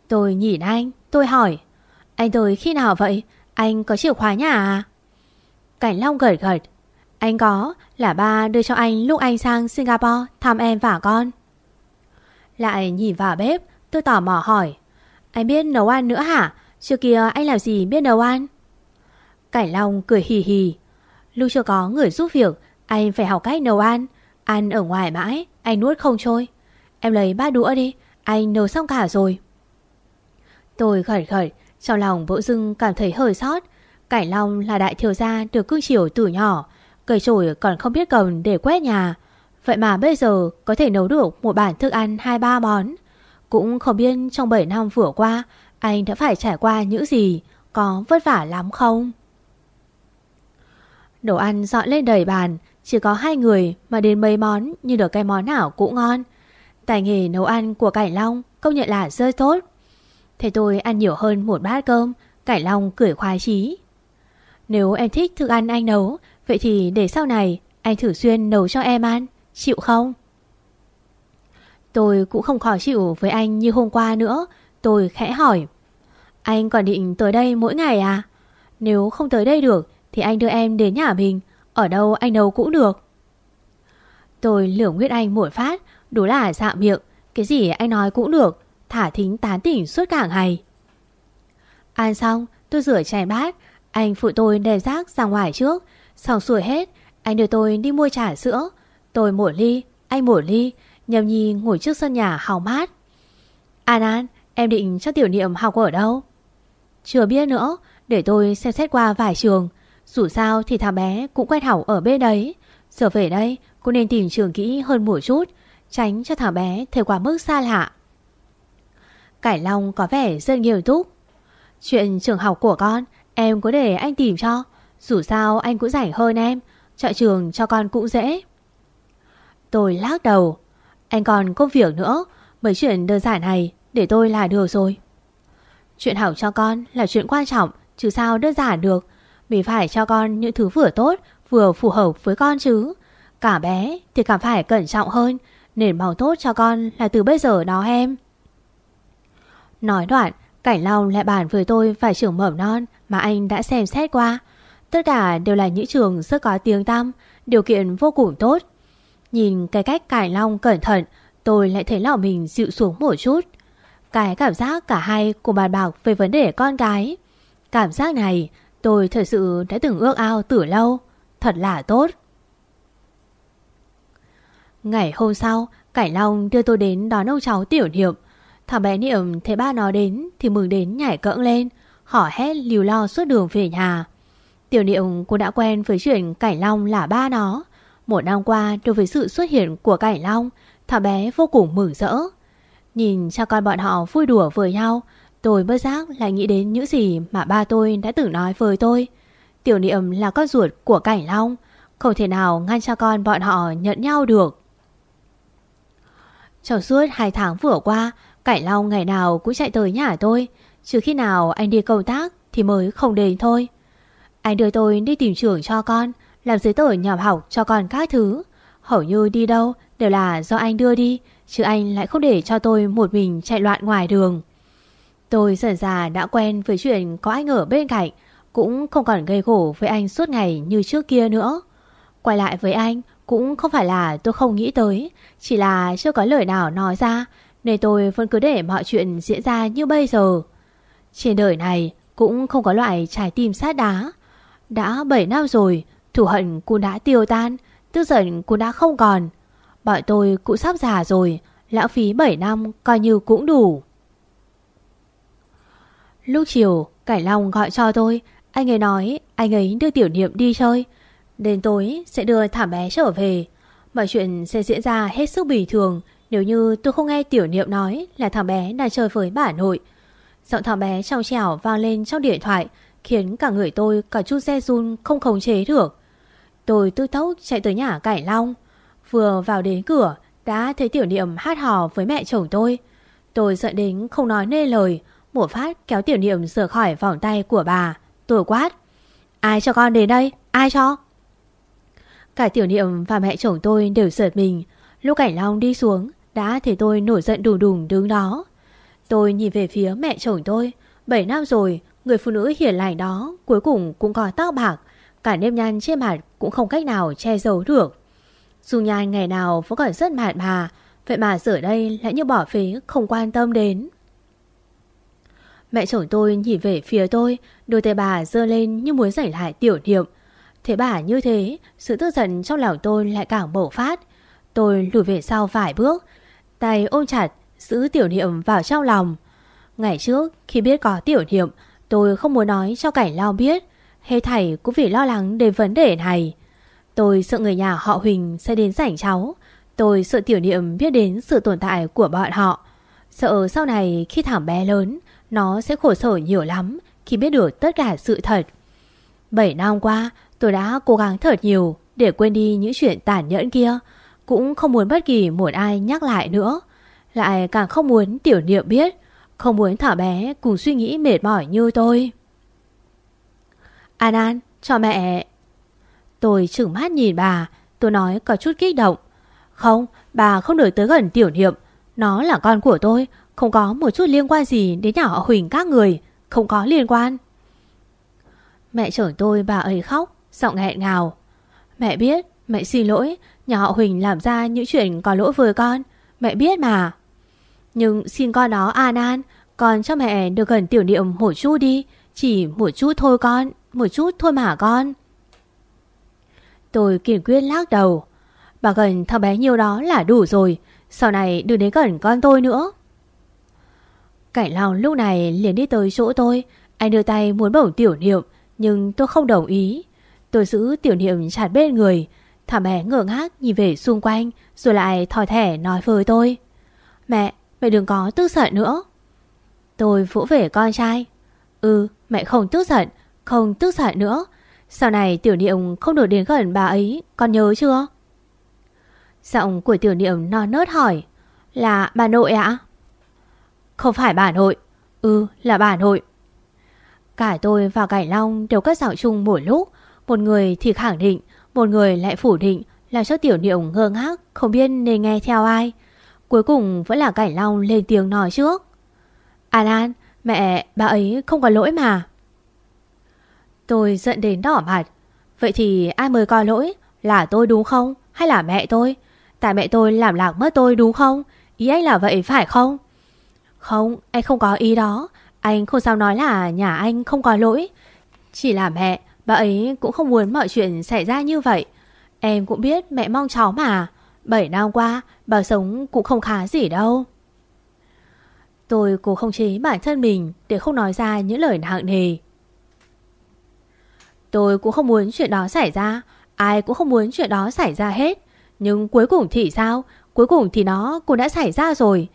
Tôi nhìn anh, tôi hỏi. Anh tới khi nào vậy? Anh có chìa khóa nhà à? Cảnh Long gật gật. Anh có, là ba đưa cho anh lúc anh sang Singapore thăm em và con. Lại nhìn vào bếp, tôi tò mò hỏi. Anh biết nấu ăn nữa hả? Trước kia anh làm gì biết nấu ăn? Cảnh Long cười hì hì. Lúc chưa có người giúp việc, anh phải học cách nấu ăn. Ăn ở ngoài mãi, anh nuốt không trôi. Em lấy ba đũa đi, anh nấu xong cả rồi. Tôi khởi khởi trong lòng vỗ dưng cảm thấy hơi sót. cải Long là đại thiếu gia được cưng chiều từ nhỏ. Cây chổi còn không biết cầm để quét nhà. Vậy mà bây giờ có thể nấu được một bản thức ăn hai ba món. Cũng không biết trong 7 năm vừa qua anh đã phải trải qua những gì, có vất vả lắm không? Đồ ăn dọn lên đầy bàn, chỉ có hai người mà đến mấy món như được cái món nào cũng ngon. Tài nghề nấu ăn của Cảnh Long công nhận là rơi tốt. Thế tôi ăn nhiều hơn một bát cơm, cải Long cười khoái chí. Nếu em thích thức ăn anh nấu, vậy thì để sau này anh thử xuyên nấu cho em ăn, chịu không? Tôi cũng không khó chịu với anh như hôm qua nữa, tôi khẽ hỏi. Anh còn định tới đây mỗi ngày à? Nếu không tới đây được thì anh đưa em đến nhà mình, ở đâu anh nấu cũng được. Tôi lửa Nguyết Anh một phát, đúng là dạ miệng, cái gì anh nói cũng được, thả thính tán tỉnh suốt cả ngày. Ăn xong, tôi rửa chai bát, anh phụ tôi đem rác ra ngoài trước, xong xuôi hết, anh đưa tôi đi mua trà sữa, tôi một ly, anh một ly, nhầm nhi ngồi trước sân nhà hào mát. An An, em định cho tiểu niệm học ở đâu? Chưa biết nữa, để tôi xem xét qua vài trường. Dù sao thì thằng bé cũng quen học ở bên đấy. Giờ về đây, cô nên tìm trường kỹ hơn một chút, tránh cho thằng bé thể quá mức xa lạ. Cải Long có vẻ rất nghiêm túc. Chuyện trường học của con, em có để anh tìm cho. Dù sao anh cũng rảnh hơn em, chọn trường cho con cũng dễ. Tôi lắc đầu. Anh còn công việc nữa, mấy chuyện đơn giản này để tôi là được rồi. Chuyện học cho con là chuyện quan trọng, chứ sao đơn giản được. Mình phải cho con những thứ vừa tốt, vừa phù hợp với con chứ. Cả bé thì càng phải cẩn trọng hơn, nền màu tốt cho con là từ bây giờ đó em. Nói đoạn, Cảnh Long lại bàn với tôi vài trường mầm non mà anh đã xem xét qua. Tất cả đều là những trường rất có tiếng tăm, điều kiện vô cùng tốt. Nhìn cái cách Cảnh Long cẩn thận, tôi lại thấy lòng mình dịu xuống một chút. Cái cảm giác cả hai cùng bàn bạc về vấn đề con gái. Cảm giác này tôi thật sự đã từng ước ao từ lâu. Thật là tốt. Ngày hôm sau, cải Long đưa tôi đến đón ông cháu tiểu niệm. Thằng bé niệm thấy ba nó đến thì mừng đến nhảy cẫng lên, hỏ hét liều lo suốt đường về nhà. Tiểu niệm cũng đã quen với chuyện Cảnh Long là ba nó. Một năm qua đối với sự xuất hiện của Cảnh Long, thằng bé vô cùng mừng rỡ. Nhìn cha con bọn họ vui đùa với nhau, tôi bất giác lại nghĩ đến những gì mà ba tôi đã từng nói với tôi. Tiểu niệm là con ruột của Cảnh Long, không thể nào ngăn cha con bọn họ nhận nhau được. Trong suốt hai tháng vừa qua, Cải Long ngày nào cũng chạy tới nhà tôi, trừ khi nào anh đi công tác thì mới không đến thôi. Anh đưa tôi đi tìm trường cho con, làm giấy tờ nhập học cho con các thứ. Hầu như đi đâu đều là do anh đưa đi, chứ anh lại không để cho tôi một mình chạy loạn ngoài đường. Tôi dần già đã quen với chuyện có anh ở bên cạnh, cũng không còn gây gổ với anh suốt ngày như trước kia nữa. Quay lại với anh cũng không phải là tôi không nghĩ tới, chỉ là chưa có lời nào nói ra, nên tôi vẫn cứ để mọi chuyện diễn ra như bây giờ. Trên đời này cũng không có loại trái tim sát đá. Đã 7 năm rồi, thủ hận cũng đã tiêu tan, tức giận cũng đã không còn. Bọn tôi cũng sắp già rồi, lãng phí 7 năm coi như cũng đủ. Lúc chiều, cải Long gọi cho tôi, anh ấy nói anh ấy đưa tiểu niệm đi chơi. Đến tối sẽ đưa thảm bé trở về. Mọi chuyện sẽ diễn ra hết sức bình thường nếu như tôi không nghe tiểu niệm nói là thằng bé đang chơi với bà nội. Giọng thằng bé trong trẻo vang lên trong điện thoại, khiến cả người tôi cả chút xe run không khống chế được. Tôi tư tốc chạy tới nhà Cải Long. Vừa vào đến cửa, đã thấy tiểu niệm hát hò với mẹ chồng tôi. Tôi giận đến không nói nê lời. Một phát kéo tiểu niệm rửa khỏi vòng tay của bà. Tôi quát. Ai cho con đến đây? Ai cho? Cả tiểu niệm và mẹ chồng tôi đều giật mình. Lúc Cảnh Long đi xuống đã thấy tôi nổi giận đùng đùng đứng đó. Tôi nhìn về phía mẹ chồng tôi. 7 năm rồi, người phụ nữ hiền lành đó cuối cùng cũng có tóc bạc. Cả nếp nhăn trên mặt cũng không cách nào che giấu được. Dù nhan ngày nào vẫn còn rất mạn mà, vậy mà giờ đây lại như bỏ phế không quan tâm đến. Mẹ chồng tôi nhìn về phía tôi, đôi tay bà dơ lên như muốn giành lại tiểu niệm. Thế bà như thế, sự tức giận trong lòng tôi lại càng bổ phát. Tôi lùi về sau vài bước, tay ôm chặt, giữ tiểu niệm vào trong lòng. Ngày trước, khi biết có tiểu niệm, tôi không muốn nói cho cảnh lao biết. Hết thầy cũng vì lo lắng đến vấn đề này. Tôi sợ người nhà họ Huỳnh sẽ đến rảnh cháu. Tôi sợ tiểu niệm biết đến sự tồn tại của bọn họ. Sợ sau này khi thảm bé lớn, nó sẽ khổ sở nhiều lắm khi biết được tất cả sự thật. 7 năm qua, tôi đã cố gắng thật nhiều để quên đi những chuyện tàn nhẫn kia. Cũng không muốn bất kỳ một ai nhắc lại nữa. Lại càng không muốn tiểu niệm biết, không muốn thả bé cùng suy nghĩ mệt mỏi như tôi. An An, cho mẹ... Tôi chừng mắt nhìn bà, tôi nói có chút kích động. Không, bà không được tới gần tiểu niệm. Nó là con của tôi, không có một chút liên quan gì đến nhà họ Huỳnh các người, không có liên quan. Mẹ chở tôi bà ấy khóc, giọng nghẹn ngào. Mẹ biết, mẹ xin lỗi, Nhà họ Huỳnh làm ra những chuyện có lỗi với con. Mẹ biết mà. Nhưng xin con đó an an. Con cho mẹ được gần tiểu niệm một chút đi. Chỉ một chút thôi con. Một chút thôi mà con. Tôi kiên quyết lắc đầu. Bà gần thằng bé nhiều đó là đủ rồi. Sau này đừng đến gần con tôi nữa. Cảnh lòng lúc này liền đi tới chỗ tôi. Anh đưa tay muốn bổng tiểu niệm, Nhưng tôi không đồng ý. Tôi giữ tiểu niệm chặt bên người. Thằng bé ngỡ ngác nhìn về xung quanh Rồi lại thòi thẻ nói với tôi. Mẹ, mẹ đừng có tức giận nữa. Tôi vỗ về con trai. Ừ, mẹ không tức giận Không tức giận nữa. Sau này tiểu niệm không được đến gần bà ấy Con nhớ chưa? Giọng của tiểu niệm non nớt hỏi Là bà nội ạ? Không phải bà nội. Ừ là bà nội. Cả tôi và cải Long đều cất giọng chung một lúc Một người thì khẳng định một người lại phủ định Làm cho tiểu niệu ngơ ngác, Không biết nên nghe theo ai. Cuối cùng vẫn là Cảnh Long lên tiếng nói trước. An An, Mẹ, bà ấy không có lỗi mà. Tôi giận đến đỏ mặt. Vậy thì ai mới có lỗi? Là tôi đúng không? Hay là mẹ tôi? Tại mẹ tôi làm lạc mất tôi đúng không? Ý anh là vậy phải không? Không, anh không có ý đó. Anh không sao nói là nhà anh không có lỗi. Chỉ là mẹ Bà ấy cũng không muốn mọi chuyện xảy ra như vậy Em cũng biết mẹ mong cháu mà 7 năm qua, Bà sống cũng không khá gì đâu Tôi cố không chế bản thân mình Để không nói ra những lời nặng nề Tôi cũng không muốn chuyện đó xảy ra Ai cũng không muốn chuyện đó xảy ra hết nhưng cuối cùng thì sao? Cuối cùng thì nó cũng đã xảy ra rồi.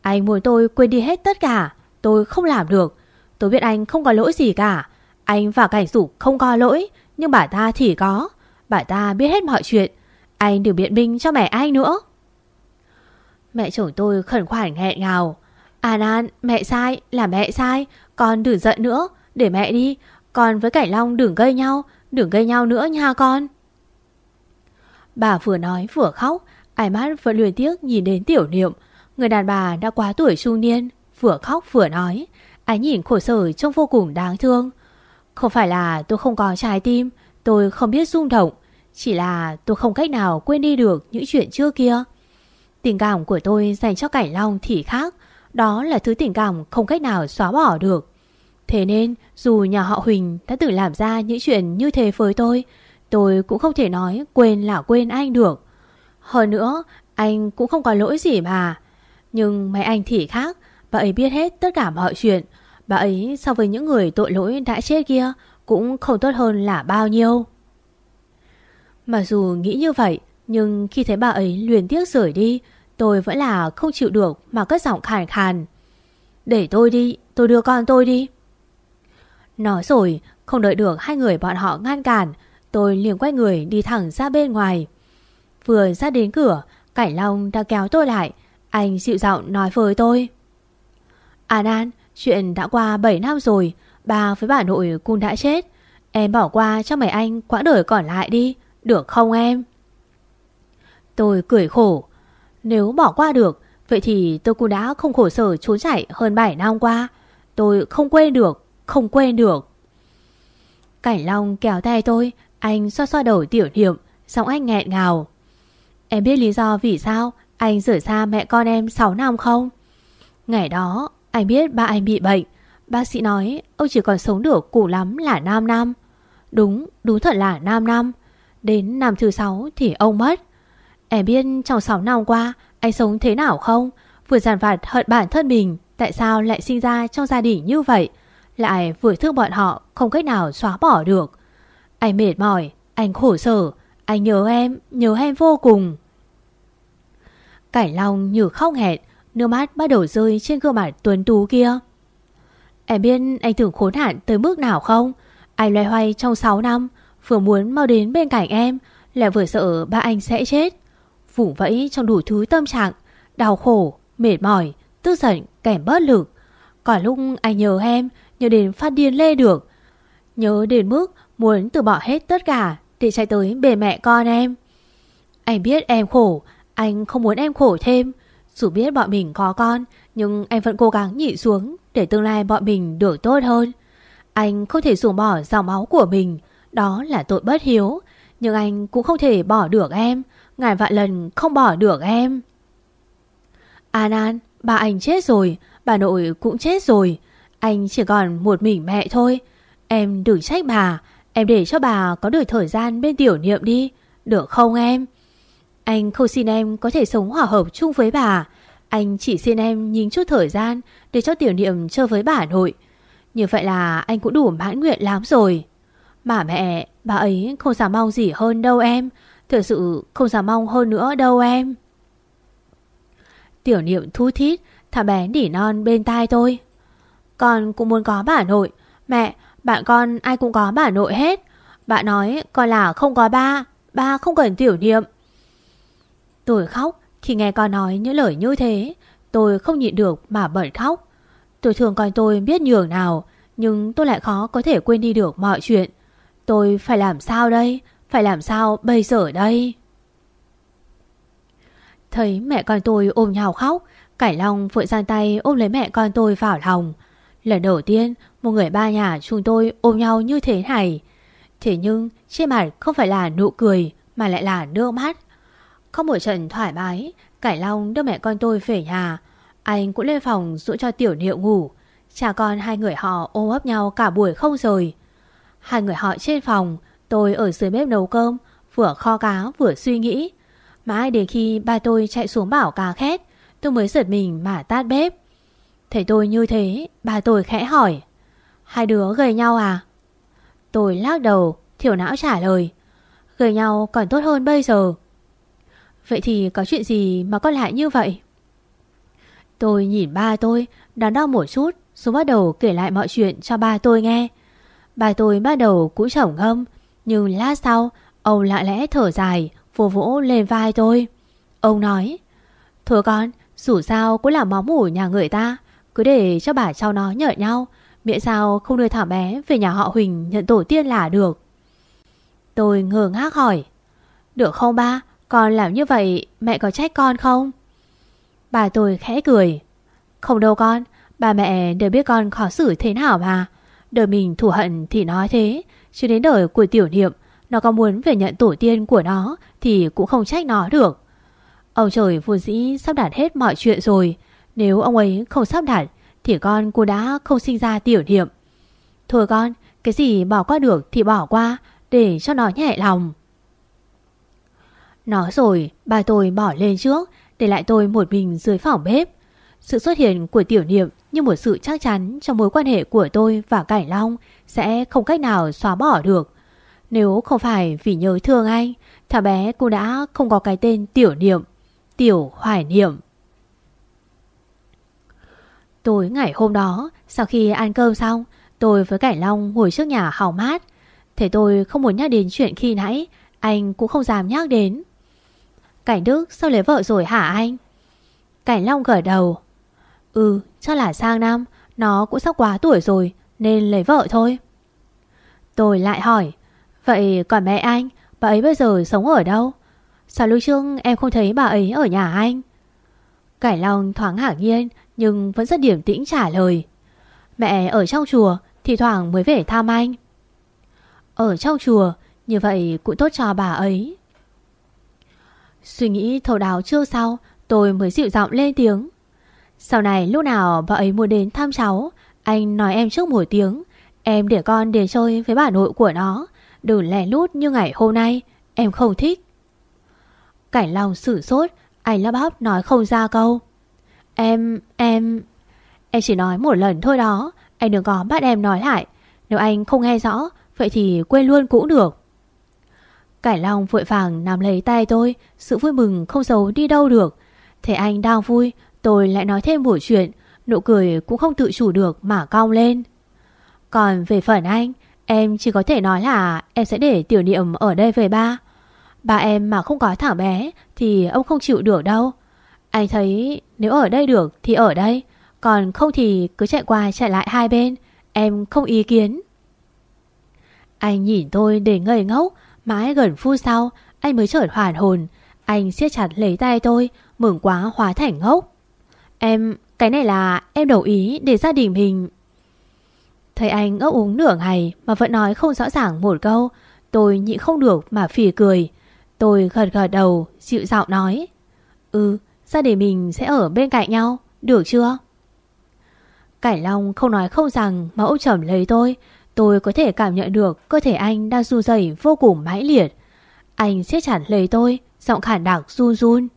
Anh muốn tôi quên đi hết tất cả. Tôi không làm được. Tôi biết anh không có lỗi gì cả. Anh và cảnh sủ không có lỗi. Nhưng bà ta thì có. Bà ta biết hết mọi chuyện. Anh đừng biện minh cho mẹ anh nữa. Mẹ chồng tôi khẩn khoản nghẹn ngào. An An, mẹ sai, là mẹ sai. Con đừng giận nữa. Để mẹ đi. Con với Cảnh Long đừng gây nhau. Đừng gây nhau nữa nha con. Bà vừa nói vừa khóc, ai mắt vẫn luyến tiếc nhìn đến tiểu niệm. Người đàn bà đã quá tuổi trung niên, vừa khóc vừa nói. ái nhìn khổ sở trông vô cùng đáng thương. Không phải là tôi không còn trái tim, tôi không biết rung động. Chỉ là tôi không cách nào quên đi được những chuyện trước kia. Tình cảm của tôi dành cho Cảnh Long thì khác. Đó là thứ tình cảm không cách nào xóa bỏ được. Thế nên dù nhà họ Huỳnh đã tự làm ra những chuyện như thế với tôi Tôi cũng không thể nói quên là quên anh được. Hơn nữa, anh cũng không có lỗi gì mà. Nhưng mấy anh thì khác, bà ấy biết hết tất cả mọi chuyện. Bà ấy so với những người tội lỗi đã chết kia cũng không tốt hơn là bao nhiêu. Mặc dù nghĩ như vậy, nhưng khi thấy bà ấy luyến tiếc rời đi, tôi vẫn là không chịu được mà cất giọng khàn khàn. Để tôi đi, tôi đưa con tôi đi. Nói rồi, không đợi được hai người bọn họ ngăn cản, Tôi liền quay người đi thẳng ra bên ngoài Vừa ra đến cửa Cảnh Long đã kéo tôi lại Anh dịu giọng nói với tôi An An Chuyện đã qua 7 năm rồi, Bà với bà nội cũng đã chết. Em bỏ qua cho mày anh quãng đời còn lại đi, Được không em? Tôi cười khổ. Nếu bỏ qua được, Vậy thì tôi cũng đã không khổ sở trốn chạy hơn 7 năm qua. Tôi không quên được, Không quên được. Cảnh Long kéo tay tôi, anh xoa xoa đầu tiểu niệm, Giọng anh nghẹn ngào. Em biết lý do vì sao Anh rời xa mẹ con em 6 năm không? Ngày đó anh biết ba anh bị bệnh. Bác sĩ nói Ông chỉ còn sống được củ lắm là 5 năm Đúng, đúng thật là 5 năm Đến năm thứ 6 thì ông mất. Em biết trong 6 năm qua Anh sống thế nào không? Vừa giàn vặt hận bản thân mình Tại sao lại sinh ra trong gia đình như vậy? Lại vừa thương bọn họ Không cách nào xóa bỏ được. Anh mệt mỏi, anh khổ sở, anh nhớ em, nhớ em vô cùng. Cải Long như khóc nghẹn, nước mắt bắt đầu rơi trên gương mặt tuấn tú kia. Em biết anh tưởng khốn hạn tới mức nào không? Anh loay hoay trong 6 năm, vừa muốn mau đến bên cạnh em, lại vừa sợ ba anh sẽ chết. Vùng vẫy trong đủ thứ tâm trạng, đau khổ, mệt mỏi, tức giận, kẻm bớt lực. Còn lúc anh nhớ em, nhớ đến phát điên lê được. Nhớ đến mức Muốn từ bỏ hết tất cả Để chạy tới bề mẹ con em Anh biết em khổ Anh không muốn em khổ thêm dù biết bọn mình có con, Nhưng anh vẫn cố gắng nhịn xuống Để tương lai bọn mình được tốt hơn. Anh không thể dùng bỏ dòng máu của mình, Đó là tội bất hiếu. Nhưng anh cũng không thể bỏ được em Ngài vạn lần không bỏ được em. An An Bà anh chết rồi, Bà nội cũng chết rồi. Anh chỉ còn một mình mẹ thôi. Em đừng trách bà, Em để cho bà có được thời gian bên tiểu niệm đi, Được không em? Anh không xin em có thể sống hòa hợp chung với bà. Anh chỉ xin em nhìn chút thời gian Để cho tiểu niệm chơi với bà nội. Như vậy là anh cũng đủ mãn nguyện lắm rồi. Mà mẹ, Bà ấy không dám mong gì hơn đâu em. Thực sự không dám mong hơn nữa đâu em. Tiểu niệm thu thít thả bé nỉ non bên tai tôi. Con cũng muốn có bà nội. Mẹ, bạn con ai cũng có bà nội hết. Bạn nói con là không có ba Ba không cần tiểu niệm. Tôi khóc khi nghe con nói những lời như thế. Tôi không nhịn được mà bật khóc. Tôi thường coi tôi biết nhường nào, Nhưng tôi lại khó có thể quên đi được mọi chuyện. Tôi phải làm sao đây? Phải làm sao bây giờ đây? Thấy mẹ con tôi ôm nhau khóc, Cải Long vội giang tay ôm lấy mẹ con tôi vào lòng. Lần đầu tiên, một người ba nhà chúng tôi ôm nhau như thế này. Thế nhưng, trên mặt không phải là nụ cười, Mà lại là nước mắt. Có một trận thoải mái, Cải Long đưa mẹ con tôi về nhà. Anh cũng lên phòng dỗ cho tiểu niệu ngủ. Cha con hai người họ ôm ấp nhau cả buổi không rời. Hai người họ trên phòng, Tôi ở dưới bếp nấu cơm, Vừa kho cá vừa suy nghĩ. Mãi đến khi ba tôi chạy xuống bảo cá khét, Tôi mới giật mình mà tát bếp. Thấy tôi như thế, Ba tôi khẽ hỏi, Hai đứa gầy nhau à? Tôi lắc đầu, Thiểu não trả lời, Gầy nhau còn tốt hơn bây giờ. Vậy thì có chuyện gì mà con lại như vậy? Tôi nhìn ba tôi, Đắn đo một chút, Rồi bắt đầu kể lại mọi chuyện cho ba tôi nghe. Ba tôi bắt đầu cũng chổng ngâm, Nhưng lát sau, Ông lại lẽ thở dài Vô vỗ lên vai tôi. Ông nói, Thôi con, dù sao cũng là máu mủ nhà người ta, Cứ để cho bà cháu nó nhợ nhau, Miễn sao không đưa thảo bé về nhà họ Huỳnh nhận tổ tiên là được. Tôi ngờ ngác hỏi, Được không ba? Con làm như vậy, mẹ có trách con không? Bà tôi khẽ cười. Không đâu con, Bà mẹ đều biết con khó xử thế nào mà. Đời mình thủ hận thì nói thế, Chứ đến đời của tiểu niệm, Nó có muốn về nhận tổ tiên của nó Thì cũng không trách nó được. Ông trời vô dĩ sắp đặt hết mọi chuyện rồi. Nếu ông ấy không sắp đặt Thì con cô đã không sinh ra tiểu niệm. Thôi con, Cái gì bỏ qua được thì bỏ qua, Để cho nó nhẹ lòng. Nói rồi ba tôi bỏ lên trước, Để lại tôi một mình dưới phòng bếp. Sự xuất hiện của tiểu niệm Như một sự chắc chắn trong mối quan hệ của tôi và Cải Long Sẽ không cách nào xóa bỏ được. Nếu không phải vì nhớ thương anh, Thằng bé cô đã không có cái tên tiểu niệm, Tiểu hoài niệm. Tối ngày hôm đó, Sau khi ăn cơm xong, Tôi với Cải Long ngồi trước nhà hào mát. Thế tôi không muốn nhắc đến chuyện khi nãy, Anh cũng không dám nhắc đến. Cảnh Đức sao lấy vợ rồi hả anh? Cảnh Long gật đầu. Ừ chắc là sang năm, Nó cũng sắp quá tuổi rồi, Nên lấy vợ thôi. Tôi lại hỏi, Vậy còn mẹ anh, Bà ấy bây giờ sống ở đâu? Sao lúc trước em không thấy bà ấy ở nhà anh? Cải Long thoáng ngạc nhiên, Nhưng vẫn rất điểm tĩnh trả lời. Mẹ ở trong chùa Thì thoảng mới về thăm anh. Ở trong chùa, Như vậy cũng tốt cho bà ấy. Suy nghĩ thấu đáo chưa sau Tôi mới dịu giọng lên tiếng. Sau này lúc nào bà ấy muốn đến thăm cháu Anh nói em trước một tiếng Em để con đến chơi với bà nội của nó. Đừng lẻ lút như ngày hôm nay Em không thích. Cảnh lòng sử sốt Anh lắp bắp nói không ra câu. Em, em Em chỉ nói một lần thôi đó Anh đừng có bắt em nói lại. Nếu anh không nghe rõ Vậy thì quên luôn cũng được. Cải Long vội vàng nắm lấy tay tôi, Sự vui mừng không giấu đi đâu được. Thế anh đang vui, Tôi lại nói thêm một chuyện, Nụ cười cũng không tự chủ được mà cong lên. Còn về phần anh, Em chỉ có thể nói là Em sẽ để tiểu niệm ở đây với ba. Ba em mà không có thảo bé Thì ông không chịu được đâu. Anh thấy nếu ở đây được thì ở đây, Còn không thì cứ chạy qua chạy lại hai bên, Em không ý kiến. Anh nhìn tôi để ngây ngốc Mãi gần phút sau Anh mới chợt hoàn hồn Anh siết chặt lấy tay tôi Mừng quá hóa thành ngốc Em, cái này là em đồng ý để gia đình mình Thấy anh ngốc uống nửa ngày Mà vẫn nói không rõ ràng một câu Tôi nhịn không được mà phì cười Tôi gật gật đầu, dịu giọng nói. Ừ, gia đình mình sẽ ở bên cạnh nhau, được chưa? Cải Long không nói không rằng mà ôm chầm lấy tôi. Tôi có thể cảm nhận được cơ thể anh đang run rẩy vô cùng mãnh liệt. Anh siết chặt lấy tôi, giọng khản đặc run run.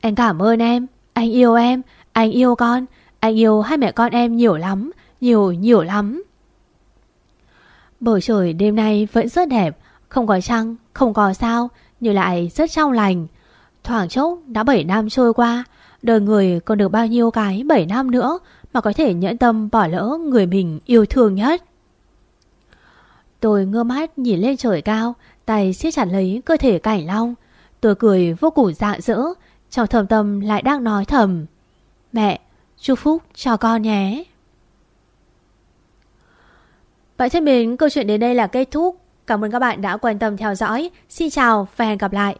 Anh cảm ơn em, anh yêu em, anh yêu con, anh yêu hai mẹ con em nhiều lắm, nhiều nhiều lắm. Bầu trời đêm nay vẫn rất đẹp, không có trăng, không có sao, nhưng lại rất trong lành. Thoảng chốc đã 7 năm trôi qua, đời người còn được bao nhiêu cái 7 năm nữa mà có thể nhẫn tâm bỏ lỡ người mình yêu thương nhất. Tôi ngơ mắt nhìn lên trời cao, tay siết chặt lấy cơ thể cảnh long. Tôi cười vô cùng dạng dỡ, trong thầm tâm lại đang nói thầm. Mẹ, chúc phúc cho con nhé. Vậy thân mến, câu chuyện đến đây là kết thúc. Cảm ơn các bạn đã quan tâm theo dõi. Xin chào và hẹn gặp lại.